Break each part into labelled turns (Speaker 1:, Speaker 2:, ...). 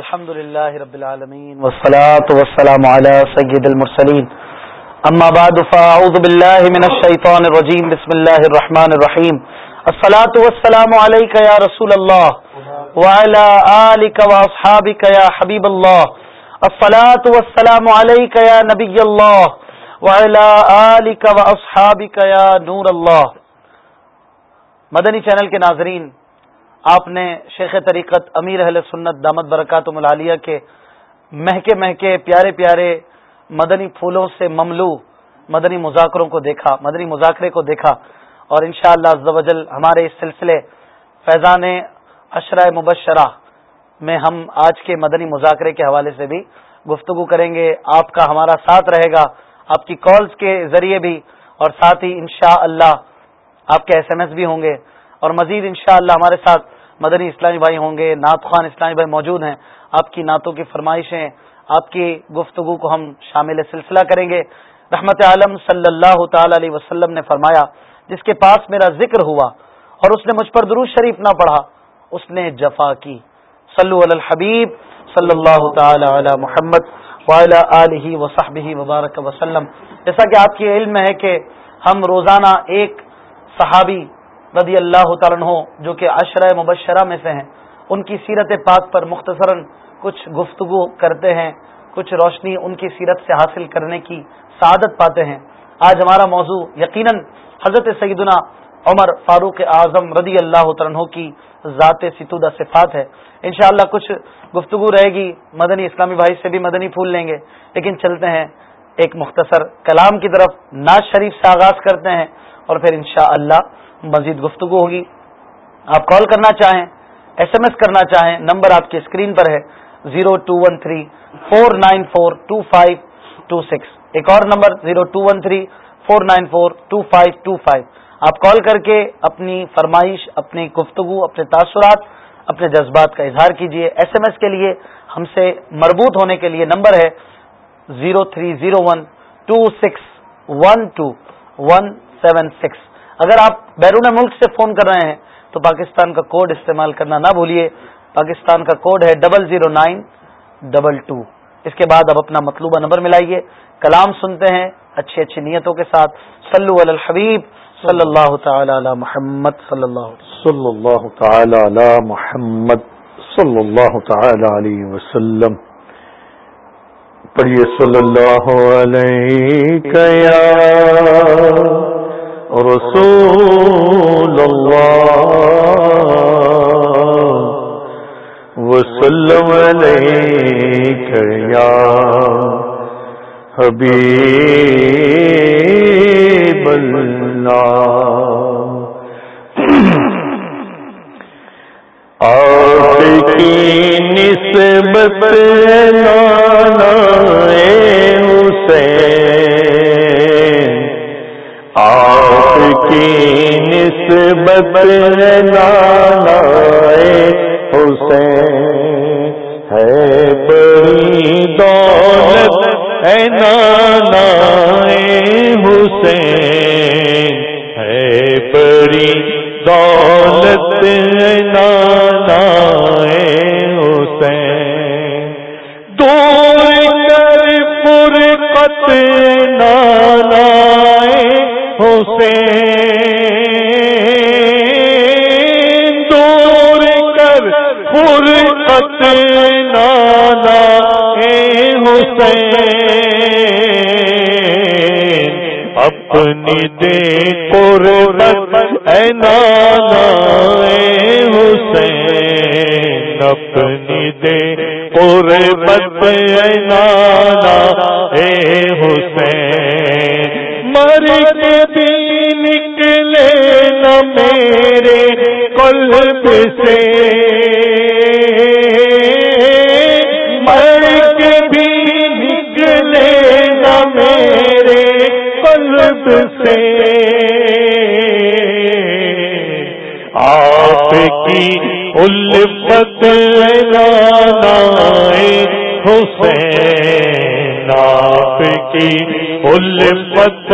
Speaker 1: الحمد لله رب العالمين والصلاة والسلام على سيد المرسلين أما بعد فأعوذ بالله من الشيطان الرجيم بسم الله الرحمن الرحيم الصلاة والسلام عليك يا رسول الله وعلى آلك وأصحابك يا حبيب الله الصلاة والسلام عليك يا نبي الله وعلى آلك وأصحابك يا نور الله مدنی چینل کے ناظرین آپ نے شیخ طریقت امیر اہل سنت دامت برکات ملالیہ کے مہکے مہکے پیارے پیارے مدنی پھولوں سے مملو مدنی مذاکروں کو دیکھا، مدنی مذاکرے کو دیکھا اور انشاءاللہ شاء اللہ ہمارے اس سلسلے فیضان اشرۂ مبشرہ میں ہم آج کے مدنی مذاکرے کے حوالے سے بھی گفتگو کریں گے۔ آپ کا ہمارا ساتھ رہے گا، آپ کی کالز کے ذریعے بھی اور ساتھ ہی انشاءاللہ اللہ آپ کے ایس ایم ایس بھی ہوں گے۔ اور مزید انشاءاللہ ہمارے ساتھ مدنی اسلامی بھائی ہوں گے، نعت خوان اسلامی بھائی موجود ہیں۔ آپ کی نعتوں کی فرمائشیں، آپ کی گفتگو کو ہم شامل سلسلہ کریں گے۔ رحمت عالم صلی اللہ تعالی علیہ وسلم نے فرمایا، جس کے پاس میرا ذکر ہوا اور اس نے مجھ پر درو شریف نہ پڑھا، اس نے جفا کی۔ صلو علی الحبیب صلی اللہ تعالی علی محمد علیہ وصحب وبارک وسلم۔ جیسا کہ آپ کی علم ہے کہ ہم روزانہ ایک صحابی رضی اللہ تعالیٰ جو کہ عشرہ مبشرہ میں سے ہیں، ان کی سیرت پاک پر مختصراً کچھ گفتگو کرتے ہیں، کچھ روشنی ان کی سیرت سے حاصل کرنے کی سعادت پاتے ہیں۔ آج ہمارا موضوع یقیناً حضرت سیدنا عمر فاروق اعظم رضی اللہ عنہ کی ذات ستودہ صفات ہے۔ انشاءاللہ کچھ گفتگو رہے گی، مدنی اسلامی بھائی سے بھی مدنی پھول لیں گے۔ لیکن چلتے ہیں ایک مختصر کلام کی طرف۔ ناز شریف سے آغاز کرتے ہیں اور پھر انشاءاللہ مزید گفتگو ہوگی۔ آپ کال کرنا چاہیں ایس ایم ایس کرنا چاہیں، نمبر آپ کی اسکرین پر ہے، zero two one three, four nine four two five two six. ایک اور number, zero two one three, four nine four two five two five. آپ کال کر کے اپنی فرمائش، اپنی گفتگو، اپنے تاثرات، اپنے جذبات کا اظہار کیجیے ایس ایم ایس کے لیے ہم سے مربوط ہونے کے لیے نمبر ہے zero three zero one two six one two one seven six. اگر آپ بیرون ملک سے فون کر رہے ہیں تو پاکستان کا کوڈ استعمال کرنا نہ بھولیے۔ پاکستان کا کوڈ ہے double zero nine double two اس کے بعد اب اپنا مطلوبہ نمبر ملائیے۔ کلام سنتے ہیں اچھی اچھی نیتوں کے ساتھ۔ صلو علی الحبیب۔ صلی اللہ تعالی علی محمد صلی اللہ صلی اللہ تعالی علی محمد صلی اللہ تعالی علیہ وسلم۔ پڑھیے صلی اللہ علیہ رسول اللہ وسلم عليك یا حبیب نسبت الفت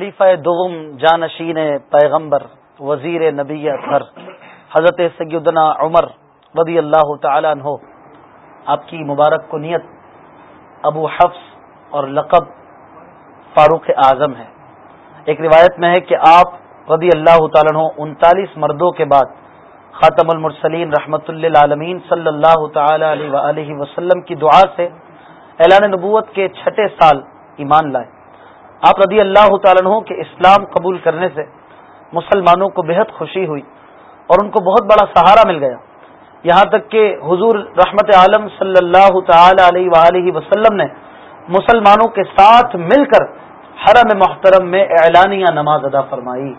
Speaker 1: خلیفہ دوم جانشین پیغمبر، وزیر نبی اکبر، حضرت سیدنا عمر رضی اللہ تعالی عنہ۔ آپ کی مبارک کو نیت ابو حفظ اور لقب فاروق اعظم ہے۔ ایک روایت میں ہے کہ آپ رضی اللہ تعالیٰ عنہ انتالیس مردوں کے بعد خاتم المرسلین رحمت اللہ عالمین صلی اللہ تعالی علیہ وسلم کی دعا سے اعلان نبوت کے چھٹے سال ایمان لائے۔ آپ رضی اللہ تعالیٰ عنہ کے اسلام قبول کرنے سے مسلمانوں کو بہت خوشی ہوئی اور ان کو بہت بڑا سہارا مل گیا۔ یہاں تک کہ حضور رحمت عالم صلی اللہ تعالی علیہ وآلہ وسلم نے مسلمانوں کے ساتھ مل کر حرم محترم میں اعلانیہ نماز ادا فرمائی۔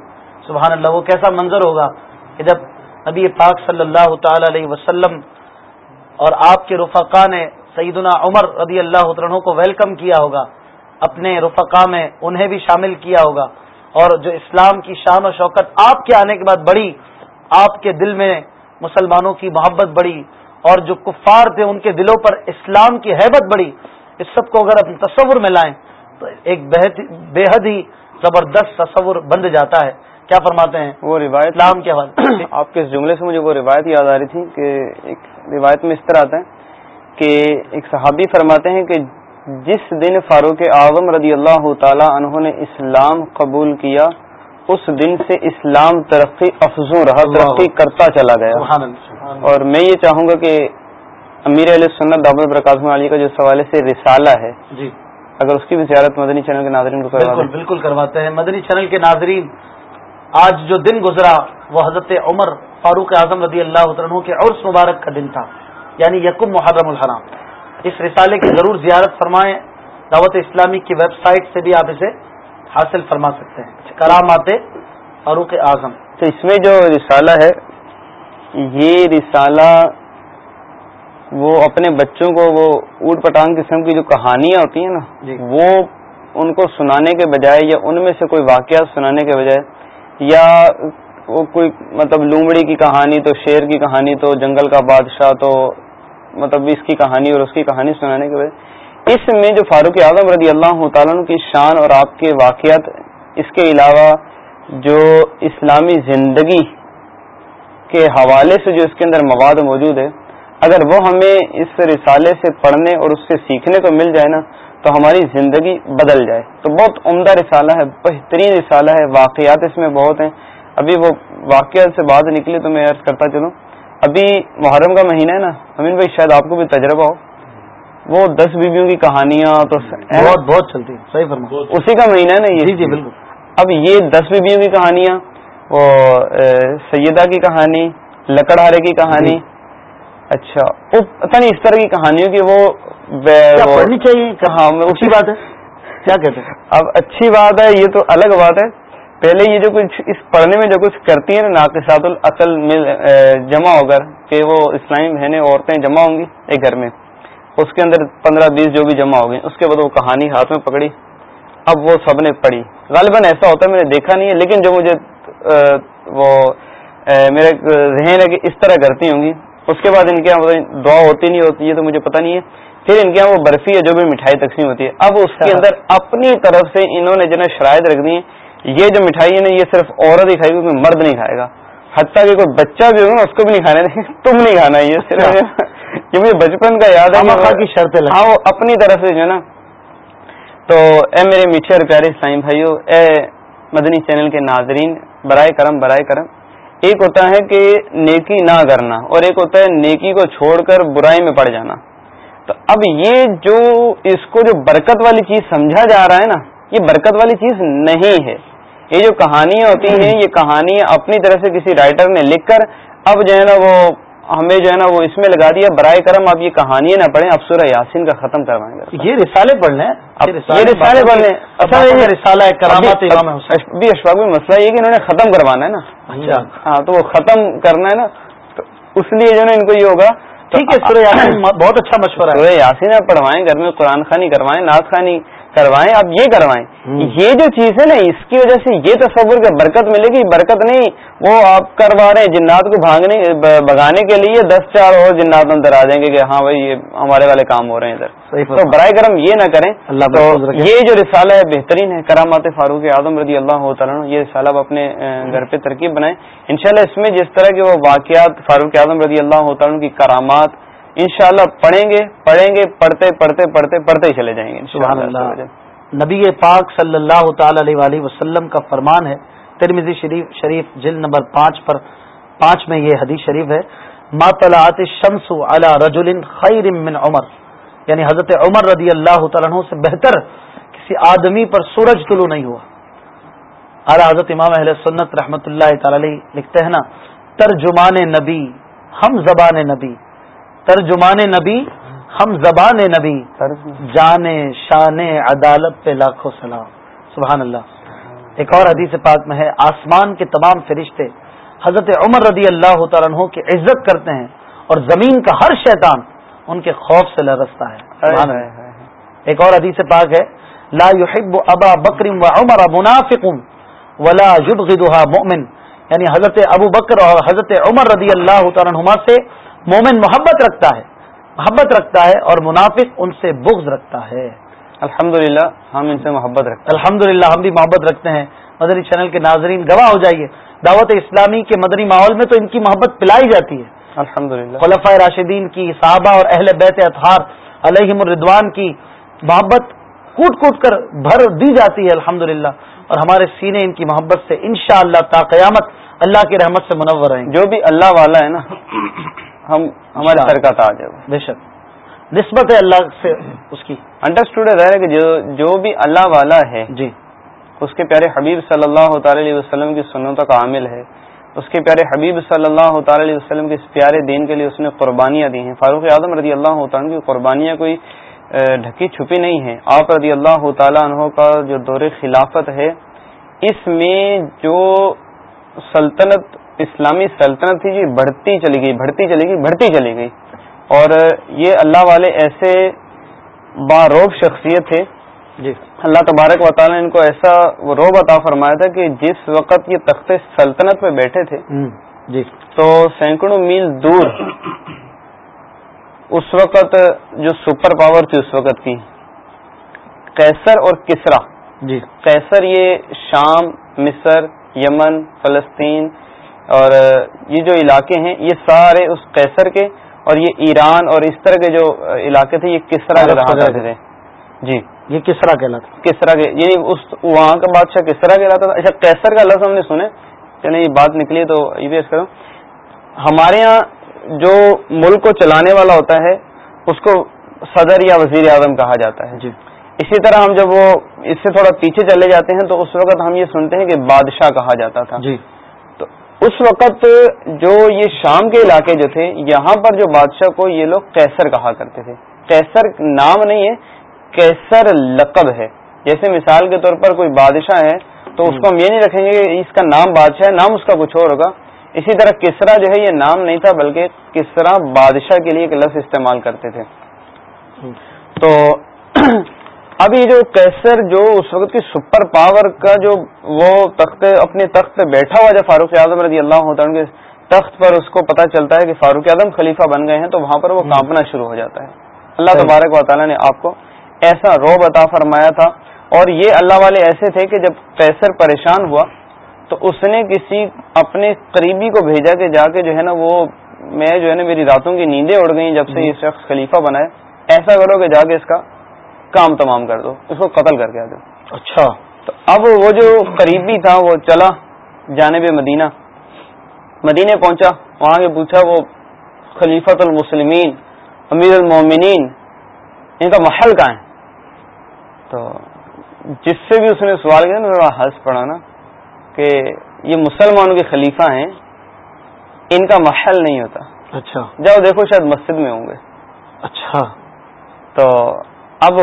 Speaker 1: سبحان اللہ وہ کیسا منظر ہوگا کہ جب نبی پاک صلی اللہ تعالی علیہ وسلم اور آپ کے رفقا نے سیدنا عمر رضی اللہ عنہ کو ویلکم کیا ہوگا۔ اپنے رفقا میں انہیں بھی شامل کیا ہوگا۔ اور جو اسلام کی شان و شوکت آپ کے آنے کے بعد بڑی آپ کے دل میں مسلمانوں کی محبت بڑی اور جو کفار تھے ان کے دلوں پر اسلام کی حیبت بڑی اس سب کو اگر اپنے تصور میں لائیں تو ایک بے حد ہی زبردست تصور بند جاتا ہے۔ کیا فرماتے ہیں؟
Speaker 2: وہ روایت
Speaker 1: اسلام کے حوالے۔
Speaker 2: آپ کے اس جملے سے مجھے وہ روایت یاد آ رہی تھی کہ ایک روایت میں اس طرح آتا ہے کہ ایک صحابی فرماتے ہیں کہ جس دن فاروق اعظم رضی اللہ تعالی عنہ نے اسلام قبول کیا اس دن سے اسلام ترقی افزوں رہا ترقی کرتا چلا گیا۔ اور میں یہ چاہوں گا کہ امیر علیہ سنت دعوت برکاظم علی کا جو سوال سے رسالہ ہے۔ جی۔ اگر اس کی بھی زیارت مدنی چینل کے ناظرین کو
Speaker 1: بالکل بالکل کرواتے ہیں۔ مدنی چینل کے ناظرین آج جو دن گزرا وہ حضرت عمر فاروق اعظم رضی اللہ عنہ کے عرص مبارک کا دن تھا یعنی یکم محرم الحرام۔ اس رسالے کی ضرور زیارت فرمائیں۔ دعوت اسلامی کی ویب سائٹ سے بھی آپ اسے حاصل فرما سکتے ہیں۔ کرامات فاروق اعظم۔
Speaker 2: تو اس میں جو رسالہ ہے یہ رسالہ وہ اپنے بچوں کو وہ اوٹ پٹانگ قسم کی جو کہانیاں ہوتی ہیں نا جی۔ وہ ان کو سنانے کے بجائے یا ان میں سے کوئی واقعات سنانے کے بجائے یا وہ کوئی مطلب لومڑی کی کہانی تو شیر کی کہانی تو جنگل کا بادشاہ تو مطلب اس کی کہانی اور اس کی کہانی سنانے کے بجائے اس میں جو فاروق اعظم رضی اللہ تعالیٰ کی شان اور آپ کے واقعات، اس کے علاوہ جو اسلامی زندگی کے حوالے سے جو اس کے اندر مواد موجود ہے، اگر وہ ہمیں اس رسالے سے پڑھنے اور اس سے سیکھنے کو مل جائے نا، تو ہماری زندگی بدل جائے۔ تو بہت عمدہ رسالہ ہے، بہترین رسالہ ہے، واقعات اس میں بہت ہیں۔ ابھی وہ واقعات سے بات نکلی تو میں عرض کرتا چلوں۔ ابھی محرم کا مہینہ ہے نا امین بھائی شاید آپ کو بھی تجربہ ہو۔ وہ دس بیویوں کی کہانیاں تو
Speaker 1: بہت بہت چلتی صحیح فرما
Speaker 2: اسی کا مہینہ ہے نا یہ؟ جی جی بالکل۔ اب یہ دس بیویوں کی کہانیاں وہ سیدہ کی کہانی لکڑہارے کی کہانی۔ جی۔ اچھا پتہ نہیں اس طرح کی کہانیوں کی وہ
Speaker 1: پڑھنی چاہیے؟ ہاں اسی بات ہے۔ کیا کہتے ہیں؟
Speaker 2: اب اچھی بات ہے یہ تو الگ بات ہے۔ پہلے یہ جو کچھ اس پڑھنے میں جو کچھ کرتی ہیں نا ناقصات العقل مل جمع ہو کر کہ وہ اسلامی بہنیں عورتیں جمع ہوں گی ایک گھر میں۔ اس کے اندر پندرہ بیس جو بھی جمع ہو گئی اس کے بعد وہ کہانی ہاتھ میں پکڑی۔ اب وہ سب نے پڑھی۔ غالباً ایسا ہوتا ہے میں نے دیکھا نہیں ہے لیکن جو مجھے وہ میرے ذہن ہے کہ اس طرح کرتی ہوں گی۔ اس کے بعد ان کے یہاں دعا ہوتی نہیں ہوتی ہے تو مجھے پتہ نہیں ہے۔ پھر ان کے یہاں وہ برفی ہے جو بھی مٹھائی تقسیم ہوتی ہے۔ اب اس کے اندر اپنی طرف سے انہوں نے جو شرائط رکھ دی ہیں۔ یہ جو مٹھائی ہے نا یہ صرف عورت ہی کھائے گی کوئی مرد نہیں کھائے گا۔ حتیٰ کہ کوئی بچہ بھی ہوگا اس کو بھی نہیں کھانے دیں تم نہیں کھانا یہ صرف یہ مجھے بچپن کا یاد ہے کی شرط ہاں وہ اپنی طرف سے جو ہے نا۔ تو اے میرے میٹھے اور پیارے اسلام بھائیو اے مدنی چینل کے ناظرین برائے کرم برائے کرم۔ ایک ہوتا ہے کہ نیکی نہ کرنا اور ایک ہوتا ہے نیکی کو چھوڑ کر برائی میں پڑ جانا۔ تو اب یہ جو اس کو جو برکت والی چیز سمجھا جا رہا ہے نا یہ برکت والی چیز نہیں ہے۔ یہ جو کہانیاں ہوتی ہیں یہ کہانی اپنی طرح سے کسی رائٹر نے لکھ کر اب جو ہے نا وہ ہمیں جو ہے نا وہ اس میں لگا دیا۔ برائے کرم آپ یہ کہانیاں نہ پڑھیں اب سورہ یاسین کا ختم کروائیں گے۔
Speaker 1: یہ رسالے پڑھ لیں۔
Speaker 2: یہ رسالے پڑھ لیں۔ اچھا رسالہ ابھی اشفاق میں مسئلہ یہ کہ انہوں نے ختم کروانا ہے نا۔ اچھا۔ ہاں تو وہ ختم کرنا ہے نا۔ تو اس لیے جو ہے نا ان کو یہ ہوگا۔
Speaker 1: ٹھیک ہے سورہ یاسین بہت اچھا مشورہ
Speaker 2: ہے۔ سورہ یاسین آپ پڑھوائیں گھر میں قرآن خانی کروائیں ناز خانی کروائیں اب یہ کروائیں۔ یہ جو چیز ہے نا اس کی وجہ سے یہ تصور کہ برکت ملے گی برکت نہیں وہ آپ کروا رہے ہیں جنات کو بھاگنے بگانے کے لیے دس چار اور جنات اندر آ جائیں گے کہ ہاں بھائی یہ ہمارے والے کام ہو رہے ہیں ادھر۔ تو برائے کرم یہ نہ کریں۔ تو یہ جو رسالہ ہے بہترین ہے کرامات فاروق اعظم رضی اللہ تعالیٰ یہ رسالہ اپنے گھر پہ ترکیب بنائیں۔ انشاءاللہ اس میں جس طرح کے وہ واقعات فاروق اعظم رضی اللہ تعالیٰ کی کرامات انشاءاللہ پڑھیں گے پڑھیں گے پڑھتے پڑھتے پڑھتے پڑھتے ہی چلے جائیں گے
Speaker 1: سبحان اللہ. نبی پاک صلی اللہ تعالی علیہ وسلم کا فرمان ہے ترمیزی شریف شریف جلد نمبر پانچ پر پانچ میں یہ حدیث شریف ہے ما طلعت الشمس علی رجل خیر من عمر. یعنی حضرت عمر رضی اللہ تعالیٰ سے بہتر کسی آدمی پر سورج طلوع نہیں ہوا. اعلی حضرت امام اہل سنت رحمت اللہ تعالی لکھتے ہیں نا ترجمان نبی ہم زبان نبی. ترجمان نبی، ہم زبان نبی، جان، شان، عدالت پہ لاکھوں سلام۔ سبحان اللہ۔ ایک اور حدیث پاک میں ہے، آسمان کے تمام فرشتے حضرت عمر رضی اللہ تعالیٰ عنہ کی عزت کرتے ہیں اور زمین کا ہر شیطان ان کے خوف سے لرستا ہے۔ ایک اور حدیث پاک ہے، لا يحب ابا بکرم و عمر منافق ولا يبغضها مؤمن۔ یعنی حضرت ابو بکر اور حضرت عمر رضی اللہ تعالیٰ عنہما سے مومن محبت رکھتا ہے محبت رکھتا ہے اور منافق ان سے بغض رکھتا ہے۔
Speaker 2: الحمد ہم ان سے محبت رکھتے ہیں۔
Speaker 1: الحمد ہم بھی محبت رکھتے ہیں۔ مدنی چینل کے ناظرین گواہ ہو جائیے۔ دعوت اسلامی کے مدنی ماحول میں تو ان کی محبت پلائی جاتی ہے۔
Speaker 2: الحمد للہ
Speaker 1: خلفۂ راشدین کی صحابہ اور اہل بیت اطہار علیہم الردوان کی محبت کوٹ کوٹ کر بھر دی جاتی ہے الحمد اور ہمارے سینے ان کی محبت سے انشاءاللہ تا قیامت اللہ کی رحمت سے منور ہیں
Speaker 2: جو بھی اللہ والا ہے نا ہم ہمارے سر کا تاج ہے
Speaker 1: بے شک۔ نسبت ہے اللہ سے اس کی۔
Speaker 2: انڈرسٹوڈ ہے کہ جو جو بھی اللہ والا ہے
Speaker 1: جی۔
Speaker 2: اس کے پیارے حبیب صلی اللہ تعالی علیہ وسلم کی سنتوں کا عامل ہے۔ اس کے پیارے حبیب صلی اللہ تعالی علیہ وسلم کے اس پیارے دین کے لیے اس نے قربانیاں دی ہیں۔ فاروق اعظم رضی اللہ تعالیٰ کی قربانیاں کوئی ڈھکی چھپی نہیں ہیں۔ آپ رضی اللہ تعالیٰ عنہ کا جو دور خلافت ہے اس میں جو سلطنت اسلامی سلطنت تھی جی بڑھتی چلی گئی بڑھتی چلی گئی بڑھتی چلی گئی۔ اور یہ اللہ والے ایسے باروب شخصیت تھے۔
Speaker 1: جی۔
Speaker 2: اللہ تبارک و تعالیٰ نے ان کو ایسا روب عطا فرمایا تھا کہ جس وقت یہ تخت سلطنت پہ بیٹھے تھے
Speaker 1: جی۔
Speaker 2: تو سینکڑوں میل دور اس وقت جو سپر پاور تھی اس وقت کی کیسر اور کسرا۔
Speaker 1: جی۔
Speaker 2: کیسر یہ شام مصر یمن فلسطین اور یہ جو علاقے ہیں یہ سارے اس کیسر کے اور یہ ایران اور اس طرح کے جو علاقے تھے یہ کس طرح کے رہا کرتے تھے؟ جی۔
Speaker 1: یہ کس طرح کہلاتا
Speaker 2: کس طرح کے؟ یعنی اس وہاں کا بادشاہ کس طرح کہلاتا تھا؟ اچھا کیسر کا لفظ ہم نے سنے چلے یہ بات نکلی تو یہ بھی کروں۔ ہمارے یہاں جو ملک کو چلانے والا ہوتا ہے اس کو صدر یا وزیر اعظم کہا جاتا ہے۔
Speaker 1: جی۔
Speaker 2: اسی طرح ہم جب وہ اس سے تھوڑا پیچھے چلے جاتے ہیں تو اس وقت ہم یہ سنتے ہیں کہ بادشاہ کہا جاتا تھا۔
Speaker 1: جی۔
Speaker 2: اس وقت جو یہ شام کے علاقے جو تھے یہاں پر جو بادشاہ کو یہ لوگ کیسر کہا کرتے تھے۔ کیسر نام نہیں ہے کیسر لقب ہے۔ جیسے مثال کے طور پر کوئی بادشاہ ہے تو اس کو ہم یہ نہیں رکھیں گے کہ اس کا نام بادشاہ ہے نام اس کا کچھ اور ہوگا۔ اسی طرح کسرا جو ہے یہ نام نہیں تھا بلکہ کسرا بادشاہ کے لیے ایک لفظ استعمال کرتے تھے۔ تو اب یہ جو کیسر جو اس وقت کی سپر پاور کا جو وہ تخت اپنے تخت پہ بیٹھا ہوا جب فاروق اعظم رضی اللہ ہوتا ہے تخت پر اس کو پتا چلتا ہے کہ فاروق اعظم خلیفہ بن گئے ہیں تو وہاں پر وہ کانپنا شروع ہو جاتا ہے۔ اللہ تبارک و تعالیٰ نے آپ کو ایسا روب عطا فرمایا تھا۔ اور یہ اللہ والے ایسے تھے کہ جب کیسر پریشان ہوا تو اس نے کسی اپنے قریبی کو بھیجا کہ جا کے جو ہے نا وہ میں جو ہے نا میری راتوں کی نیندیں اڑ گئی جب سے یہ شخص خلیفہ بنا ہے۔ ایسا کرو کہ جا کے اس کا کام تمام کر دو اس کو قتل کر کے آ دو
Speaker 1: اچھا۔
Speaker 2: تو اب وہ جو قریبی تھا وہ چلا جانب مدینہ۔ مدینہ پہنچا وہاں کے پوچھا وہ خلیفت المسلمین امیر المومنین ان کا محل کہاں ہے؟ تو جس سے بھی اس نے سوال کیا نا ہنس پڑا نا کہ یہ مسلمانوں کے خلیفہ ہیں ان کا محل نہیں ہوتا۔
Speaker 1: اچھا۔
Speaker 2: جاؤ دیکھو شاید مسجد میں ہوں گے۔
Speaker 1: اچھا۔
Speaker 2: تو اب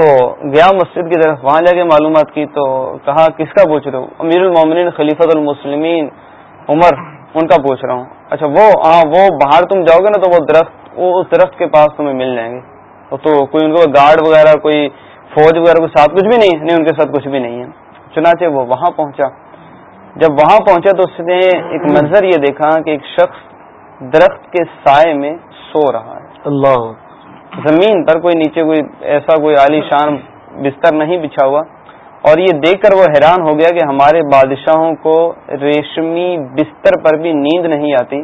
Speaker 2: گیا مسجد کی طرف، وہاں جا کے معلومات کی تو کہا، کس کا پوچھ رہا ہوں امیر المومنین خلیفت المسلمین، عمر، ان کا پوچھ رہا ہوں۔ اچھا وہ ہاں وہ باہر تم جاؤ گے نا تو وہ درخت، وہ اس درخت کے پاس تمہیں مل جائیں گے۔ تو کوئی ان کو گارڈ وغیرہ، کوئی فوج وغیرہ، کوئی ساتھ کچھ بھی نہیں نہیں ان کے ساتھ کچھ بھی نہیں ہے۔ چنانچہ وہ وہاں پہنچا۔ جب وہاں پہنچا تو اس نے ایک منظر یہ دیکھا کہ ایک شخص درخت کے سائے میں سو رہا ہے۔
Speaker 1: اللہ۔
Speaker 2: زمین پر کوئی نیچے کوئی ایسا کوئی عالی شان بستر نہیں بچھا ہوا۔ اور یہ دیکھ کر وہ حیران ہو گیا کہ ہمارے بادشاہوں کو ریشمی بستر پر بھی نیند نہیں آتی۔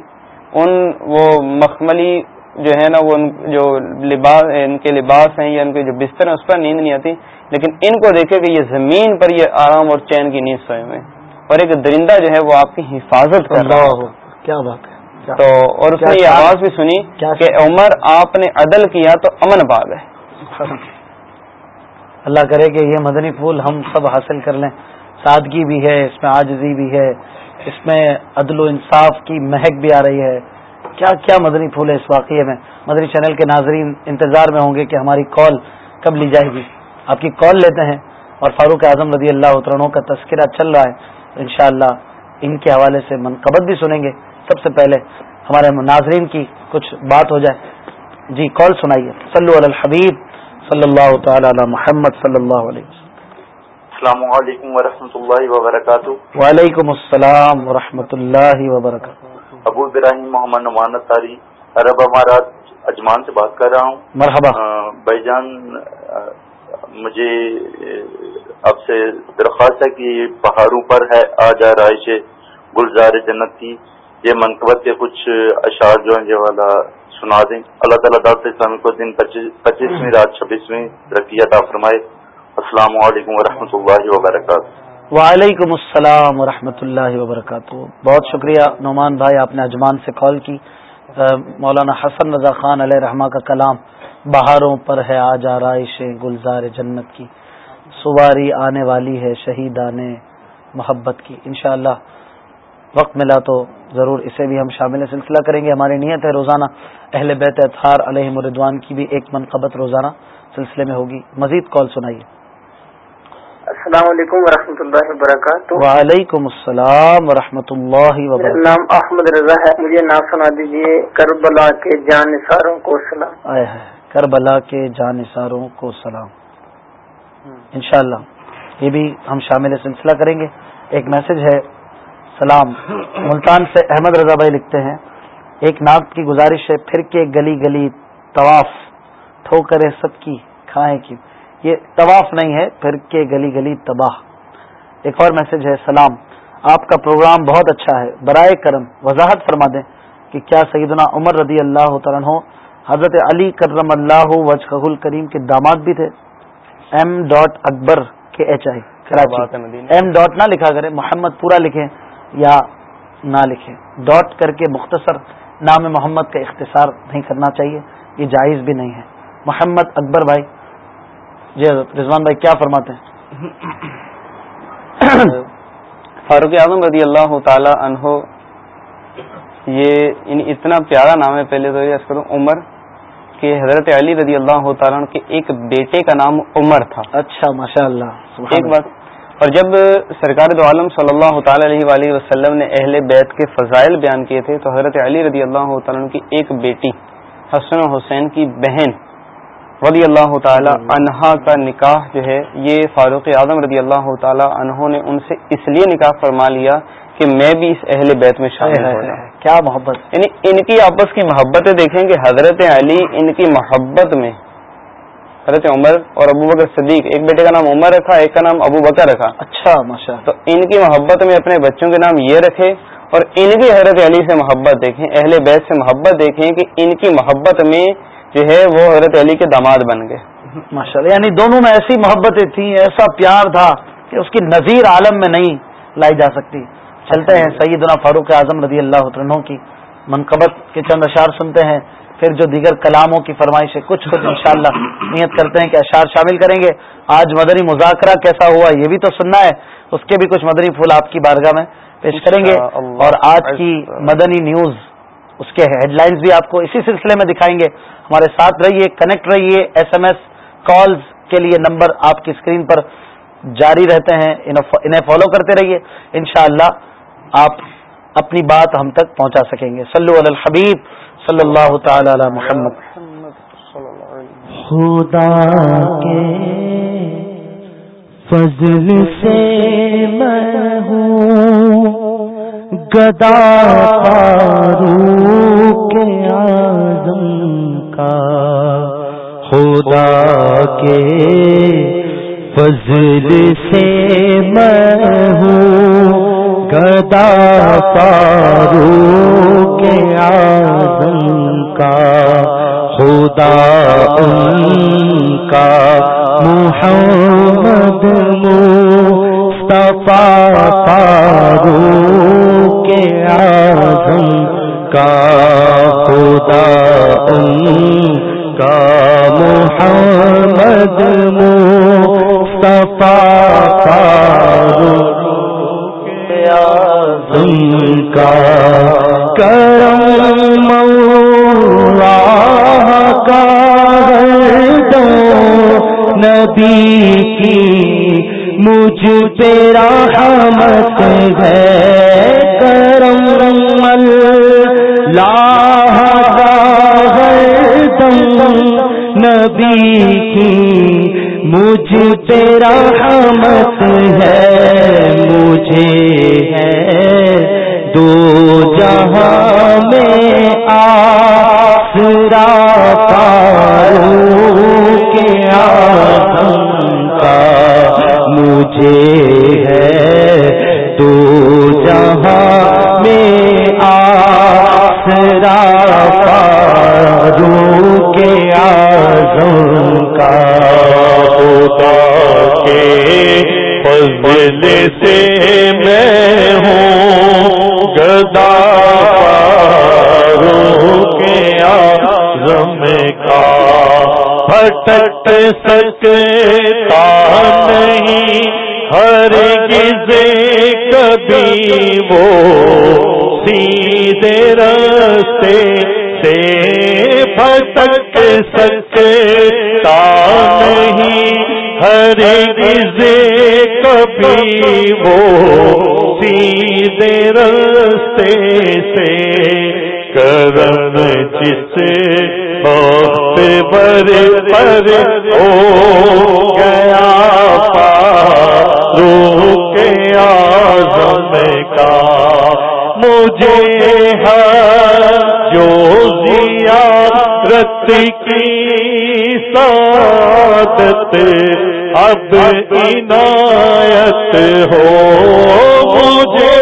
Speaker 2: ان وہ مخملی جو ہے نا، وہ جو لباس، ان کے لباس ہیں یا ان کے جو بستر ہیں، اس پر نیند نہیں آتی۔ لیکن ان کو دیکھے کہ یہ زمین پر یہ آرام اور چین کی نیند سوئے ہوئے اور ایک درندہ جو ہے وہ آپ کی حفاظت کر رہا
Speaker 1: کیا بات ہے؟
Speaker 2: تو اور اس نے یہ آواز بھی سنی کہ عمر آپ نے عدل کیا تو امن باغ ہے۔
Speaker 1: اللہ کرے کہ یہ مدنی پھول ہم سب حاصل کر لیں۔ سادگی بھی ہے اس میں آجزی بھی ہے اس میں عدل و انصاف کی مہک بھی آ رہی ہے۔ کیا کیا مدنی پھول ہے اس واقعے میں؟ مدنی چینل کے ناظرین انتظار میں ہوں گے کہ ہماری کال کب لی جائے گی۔ آپ کی کال لیتے ہیں اور فاروق اعظم رضی اللہ عنہ کا تذکرہ چل رہا ہے۔ انشاءاللہ ان کے حوالے سے منقبت بھی سنیں گے۔ سب سے پہلے ہمارے ناظرین کی کچھ بات ہو جائے۔ جی کال سنائیے۔ صلو علی الحبیب صلی اللہ تعالی علی محمد صلی اللہ علیہ وسلم۔
Speaker 3: السلام علیکم ورحمۃ اللہ وبرکاتہ۔
Speaker 1: وعلیکم السلام ورحمۃ اللہ وبرکاتہ۔
Speaker 3: ابو ابراہیم محمد نمان تاری عرب امارات اجمان سے بات کر رہا ہوں۔
Speaker 1: مرحبا۔
Speaker 3: بھائی جان مجھے آپ سے درخواست ہے کہ پہاڑوں پر ہے آ جا رائش گلزار جنت کی۔ یہ منقبت کے کچھ اشعار جو ہیں یہ والا سنا دیں۔ اللہ تعالیٰ دعوت اسلامی کو دن پچیسویں رات چھبیسویں ترقی عطا فرمائے۔ السلام علیکم ورحمۃ اللہ وبرکاتہ۔
Speaker 1: وعلیکم السلام ورحمۃ اللہ وبرکاتہ۔ بہت شکریہ نعمان بھائی، آپ نے اجمان سے کال کی۔ مولانا حسن رضا خان علیہ رحمٰ کا کلام بہاروں پر ہے، آج آرائش گلزار جنت کی۔ سواری آنے والی ہے شہید آنے محبت کی۔ انشاءاللہ وقت ملا تو ضرور اسے بھی ہم شامل سلسلہ کریں گے۔ ہماری نیت ہے روزانہ اہل بیت اطہار علیہ مردوان کی بھی ایک منقبت روزانہ سلسلے میں ہوگی۔ مزید کال سنائیے۔
Speaker 4: السلام علیکم ورحمۃ اللہ وبرکاتہ۔
Speaker 1: وعلیکم السلام ورحمۃ اللہ وبرکاتہ۔
Speaker 4: نام احمد رضا ہے۔ مجھے نام سنا دیجیے کربلا کے جان نثاروں کو سلام۔
Speaker 1: آئے ہے کربلا کے جان نثاروں کو سلام۔ انشاءاللہ یہ بھی ہم شامل سلسلہ کریں گے۔ ایک میسج ہے سلام ملتان سے احمد رضا بھائی لکھتے ہیں ایک ناک کی گزارش ہے پھر کے گلی گلی طواف ٹھوکرے سب کی کھائیں کی۔ یہ طواف نہیں ہے پھر کے گلی گلی تباہ۔ ایک اور میسج ہے سلام۔ آپ کا پروگرام بہت اچھا ہے۔ برائے کرم وضاحت فرما دیں کہ کیا سیدنا عمر رضی اللہ تعالیٰ حضرت علی کرم اللہ وجہ الکریم کے داماد بھی تھے۔ M dot Akbar K H I Karachi. M dot نہ لکھا کرے محمد پورا لکھیں۔ یا نہ لکھیں۔ ڈاٹ کر کے مختصر نام محمد کا اختصار نہیں کرنا چاہیے یہ جائز بھی نہیں ہے۔ محمد اکبر بھائی جی حضرت رضوان بھائی کیا فرماتے ہیں؟
Speaker 2: فاروق اعظم رضی اللہ تعالی عنہ یہ اتنا پیارا نام ہے پہلے تو یہ عمر کہ حضرت علی رضی اللہ تعالیٰ کے ایک بیٹے کا نام عمر تھا۔
Speaker 1: اچھا ماشاء اللہ
Speaker 2: ایک بات اور جب سرکار دو عالم صلی اللہ تعالی علیہ وآلہ وسلم نے اہل بیت کے فضائل بیان کیے تھے تو حضرت علی رضی اللہ تعالیٰ عنہ کی ایک بیٹی حسن و حسین کی بہن رضی اللہ تعالی عنہا کا نکاح جو ہے یہ فاروق اعظم رضی اللہ تعالی عنہ نے ان سے اس لیے نکاح فرما لیا کہ میں بھی اس اہل بیت میں شامل ہو جاؤں
Speaker 1: کیا محبت۔
Speaker 2: یعنی ان کی آپس کی محبتیں دیکھیں کہ حضرت علی ان کی محبت میں حضرت عمر اور ابو بکر صدیق ایک بیٹے کا نام عمر رکھا ایک کا نام ابو بکر رکھا۔
Speaker 1: اچھا ماشاء
Speaker 2: تو ان کی محبت میں اپنے بچوں کے نام یہ رکھے اور ان کی حضرت علی سے محبت دیکھیں اہل بیت سے محبت دیکھیں کہ ان کی محبت میں جو ہے وہ حضرت علی کے داماد بن گئے۔
Speaker 1: ماشاء اللہ یعنی دونوں میں ایسی محبتیں تھیں ایسا پیار تھا کہ اس کی نظیر عالم میں نہیں لائی جا سکتی۔ چلتے ہیں سیدنا فاروق اعظم رضی اللہ عنہ کی منقبت کے چند اشعار سنتے ہیں۔ پھر جو دیگر کلاموں کی فرمائش ہے کچھ کچھ انشاءاللہ نیت کرتے ہیں کہ اشعار شامل کریں گے۔ آج مدنی مذاکرہ کیسا ہوا یہ بھی تو سننا ہے۔ اس کے بھی کچھ مدنی پھول آپ کی بارگاہ میں پیش کریں گے۔ اور آج کی مدنی نیوز اس کے ہیڈ لائنز بھی آپ کو اسی سلسلے میں دکھائیں گے۔ ہمارے ساتھ رہیے کنیکٹ رہیے ایس ایم ایس کالز کے لیے نمبر آپ کی اسکرین پر جاری رہتے ہیں۔ انہیں فالو کرتے رہیے۔ انشاءاللہ آپ اپنی بات ہم تک پہنچا سکیں گے۔ صلو علی الحبیب۔ صلی اللہ تعالی علی محمد.
Speaker 5: خدا کے فضل سے میں ہوں، گدا کے آزم کا۔ خدا کے فضل سے میں ہوں گدا پارو کے آزم کا، خدا ان کا، محمد مصطفیٰ پارو کے آزم کا، خدا ان کا، محمد مصطفیٰ پارو اعظم کا کرم مولا کا دو نبی کی مجھ پہ رحمت ہے کرم اللہ کا دم نبی کی مجھ پہ رحمت ہے، مجھے ہے۔ دو جہاں میں آسرا پاروں کے آدم کا مجھے ہے۔ دو جہاں میں آسرا پاروں کے آدم کا
Speaker 6: کے فضل سے میں ہوں، گدا روح کے آزم کا۔ پھٹک سکتا نہیں، ہر گزے کبھی وہ سیدھے رستے سے پھٹک سکتا ہر کبھی وہ سیدھے رستے سے کرن جس بہت بر پر ہو گیا پارو کے آزم کا مجھے ہے جو زیارت کی سعادت اب عنایت ہو مجھے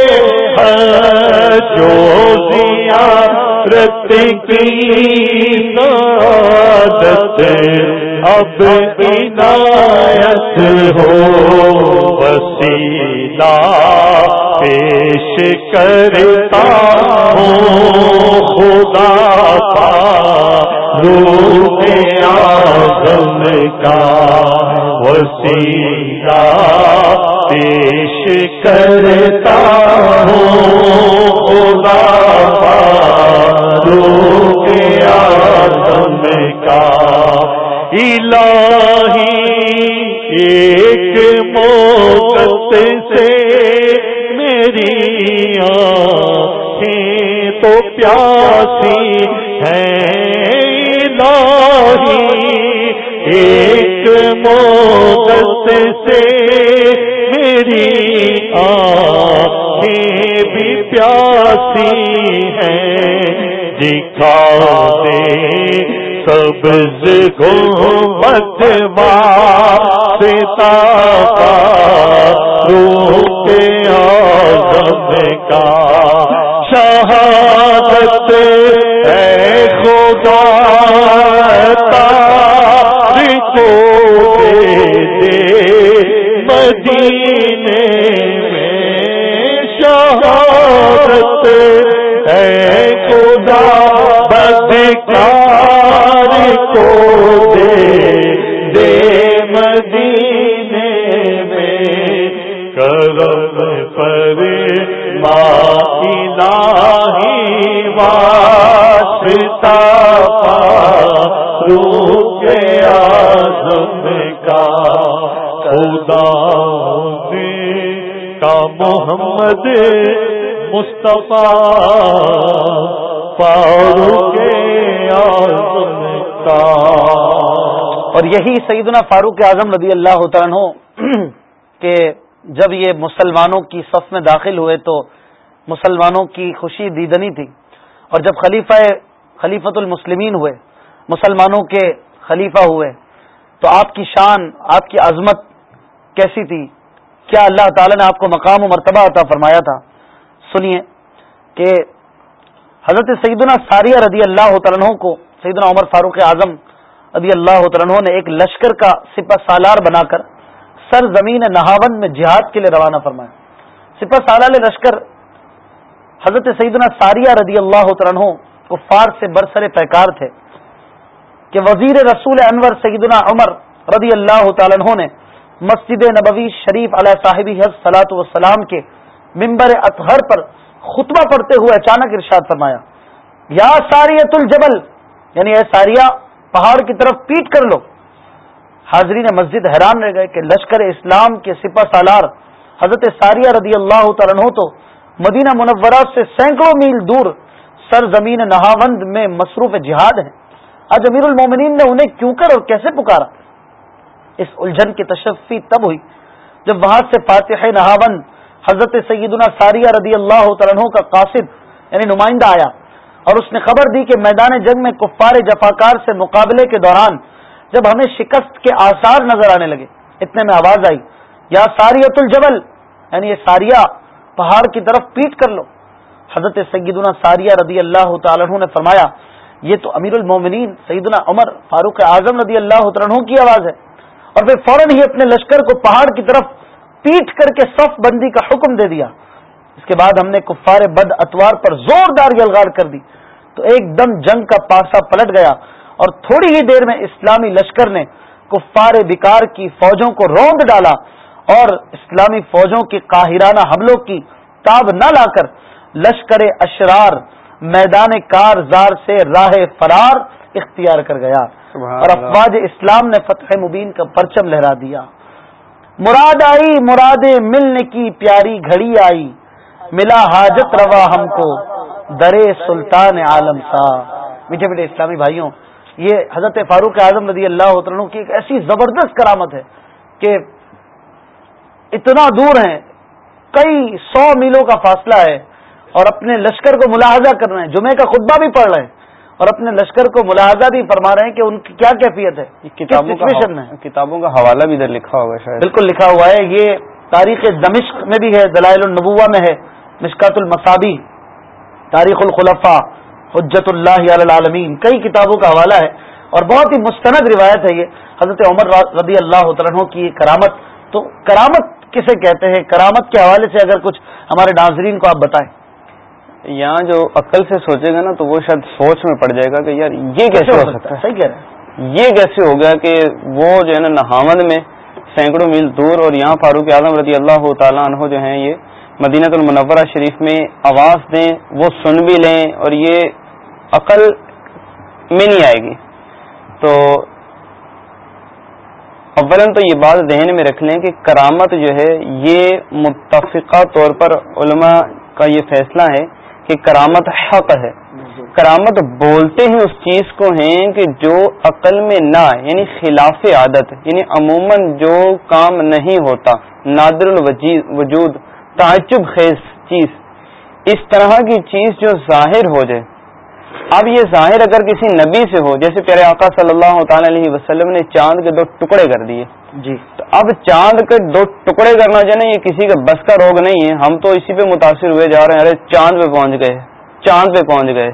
Speaker 6: جو زیارت کی سعادت اب عنایت ہو وسیلہ پیش کرتا ہوں خدا روح آزم کا وسیلہ پیش کرتا ہوں خدا روح آزم کا الہی ایک موت سے میری آنکھیں تو پیاسی ایک موت سے میری آنکھیں بھی پیاسی ہیں۔ دکھا دے سبز گھومت واسطہ روح کے آزم کا شہادت محمد مصطفیٰ فاروق اعظم کا۔
Speaker 1: اور یہی سیدنا فاروق اعظم رضی اللہ عنہ کہ جب یہ مسلمانوں کی صف میں داخل ہوئے تو مسلمانوں کی خوشی دیدنی تھی۔ اور جب خلیفہ خلیفت المسلمین ہوئے، مسلمانوں کے خلیفہ ہوئے، تو آپ کی شان، آپ کی عظمت کیسی تھی؟ کیا اللہ تعالی نے آپ کو مقام و مرتبہ عطا فرمایا تھا؟ سنیے کہ حضرت سیدنا ساریہ رضی اللہ عنہ کو، سیدنا عمر فاروق اعظم رضی اللہ عنہ نے ایک لشکر کا سپہ سالار بنا کر سر زمین نہاون میں جہاد کے لیے روانہ فرمایا۔ سپہ سالار لشکر حضرت سیدنا ساریہ رضی اللہ عنہ کو فار سے برسر پیکار تھے کہ وزیر رسول انور سیدنا عمر رضی اللہ تعالیٰ نے مسجد نبوی شریف علیہ صاحبی حض سلاۃ وسلام کے ممبر اطہر پر خطبہ پڑھتے ہوئے اچانک ارشاد فرمایا، یا ساریت الجبل یعنی اے ساریہ، پہاڑ کی طرف پیٹ کر لو۔ حاضرین مسجد حیران رہ گئے کہ لشکر اسلام کے سپہ سالار حضرت ساریہ رضی اللہ تعالیٰ تو مدینہ منورہ سے سینکڑوں میل دور سرزمین نہاوند میں مصروف جہاد ہیں۔ آج امیر المومنین نے انہیں کیوں کر اور کیسے پکارا؟ اس الجھن کی تشفی تب ہوئی جب وہاں سے فاتح نہاوند حضرت سیدنا ساریہ رضی اللہ عنہ کا قاصد یعنی نمائندہ آیا اور اس نے خبر دی کہ میدان جنگ میں کفار جفاکار سے مقابلے کے دوران جب ہمیں شکست کے آثار نظر آنے لگے، اتنے میں آواز آئی، یا ساریت الجبل یعنی یہ ساریہ پہاڑ کی طرف پیٹ کر لو۔ حضرت سیدنا ساریہ رضی اللہ تعالیٰ نے فرمایا، یہ تو امیر المومنین سیدنا عمر فاروق اعظم رضی اللہ عنہ کی آواز ہے۔ اور پھر فوراً ہی اپنے لشکر کو پہاڑ کی طرف پیٹ کر کے صف بندی کا حکم دے دیا۔ اس کے بعد ہم نے کفار بد اتوار پر زوردار یلغار کر دی۔ تو ایک دم جنگ کا پاسا پلٹ گیا اور تھوڑی ہی دیر میں اسلامی لشکر نے کفار بیکار کی فوجوں کو روند ڈالا اور اسلامی فوجوں کی قاہرانہ حملوں کی تاب نہ لا کر لشکر اشرار میدان کار زار سے راہ فرار اختیار کر گیا۔ اور افواج اسلام نے فتح مبین کا پرچم لہرا دیا۔ مراد آئی مرادیں ملنے کی پیاری گھڑی آئی۔ ملا حاجت روا ہم کو درے سلطان عالم سا۔ میٹھے میٹھے اسلامی بھائیوں یہ حضرت فاروق اعظم رضی اللہ عنہ کی ایک ایسی زبردست کرامت ہے کہ اتنا دور ہیں۔ کئی سو میلوں کا فاصلہ ہے اور اپنے لشکر کو ملاحظہ کر رہے ہیں۔ جمعے کا خطبہ بھی پڑھ رہے ہیں۔ اور اپنے لشکر کو ملاحظہ بھی فرما رہے ہیں کہ ان کی کیا کیفیت ہے؟
Speaker 2: کتابوں کا کتابوں کا حوالہ بھی ادھر لکھا ہوگا شاید۔
Speaker 1: بالکل لکھا ہوا ہے۔ یہ تاریخ دمشق میں بھی ہے دلائل النبوہ میں ہے۔ مشکات المصابی تاریخ الخلفاء حجت اللہ العالمین کئی کتابوں کا حوالہ ہے۔ اور بہت ہی مستند روایت ہے یہ۔ حضرت عمر رضی اللہ عنہ کی کرامت۔ تو کرامت کسے کہتے ہیں؟ کرامت کے حوالے سے اگر کچھ ہمارے ناظرین کو آپ بتائیں۔
Speaker 2: یہاں جو عقل سے سوچے گا نا تو وہ شاید سوچ میں پڑ جائے گا کہ یار یہ کیسے ہو سکتا ہے؟
Speaker 1: صحیح کہہ رہے
Speaker 2: ہیں۔ یہ کیسے ہو گیا کہ وہ جو ہے نا نہاون میں سینکڑوں میل دور اور یہاں فاروق اعظم رضی اللہ تعالیٰ عنہ جو ہیں یہ مدینہ المنورہ شریف میں آواز دیں وہ سن بھی لیں اور یہ عقل میں نہیں آئے گی۔ تو اولن تو یہ بات ذہن میں رکھ لیں کہ کرامت جو ہے یہ متفقہ طور پر علماء کا یہ فیصلہ ہے کہ کرامت حق ہے۔ کرامت بولتے ہی اس چیز کو ہیں کہ جو عقل میں نہ یعنی خلاف عادت یعنی عموماً جو کام نہیں ہوتا، نادر الوجود تعجب خیز چیز، اس طرح کی چیز جو ظاہر ہو جائے۔ اب یہ ظاہر اگر کسی نبی سے ہو، جیسے پیارے آقا صلی اللہ تعالی علیہ وسلم نے چاند کے دو ٹکڑے کر دیے۔
Speaker 1: جی۔
Speaker 2: تو اب چاند کے دو ٹکڑے کرنا جو نا یہ کسی کا بس کا روگ نہیں ہے۔ ہم تو اسی پہ متاثر ہوئے جا رہے ہیں۔ ارے چاند پہ پہنچ گئے۔ چاند پہ پہنچ گئے۔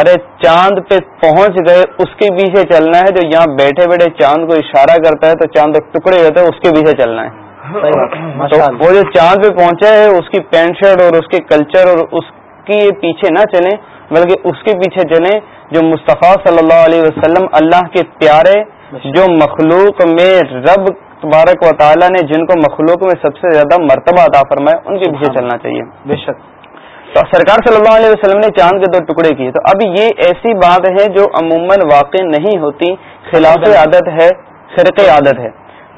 Speaker 2: ارے چاند پہ پہنچ گئے۔ اس کے پیچھے چلنا ہے۔ جو یہاں بیٹھے بیٹھے چاند کو اشارہ کرتا ہے تو چاند ٹکڑے ہوتے ہیں اس کے پیچھے چلنا ہے۔ تو وہ جو چاند پہ پہنچا ہے اس کی پینٹ شرٹ اور اس کے کلچر اور اس کی پیچھے نہ چلیں بلکہ اس کے پیچھے چلیں۔ جو مصطفیٰ صلی اللہ علیہ وسلم اللہ کے پیارے جو مخلوق میں رب تبارک و تعالیٰ نے جن کو مخلوق میں سب سے زیادہ مرتبہ عطا فرمایا ان کے پیچھے چلنا چاہیے۔
Speaker 1: بے شک۔
Speaker 2: تو سرکار صلی اللہ علیہ وسلم نے چاند کے دو ٹکڑے کیے۔ تو اب یہ ایسی بات ہے جو عموماً واقع نہیں ہوتی خلاف عادت ہے فرق عادت ہے۔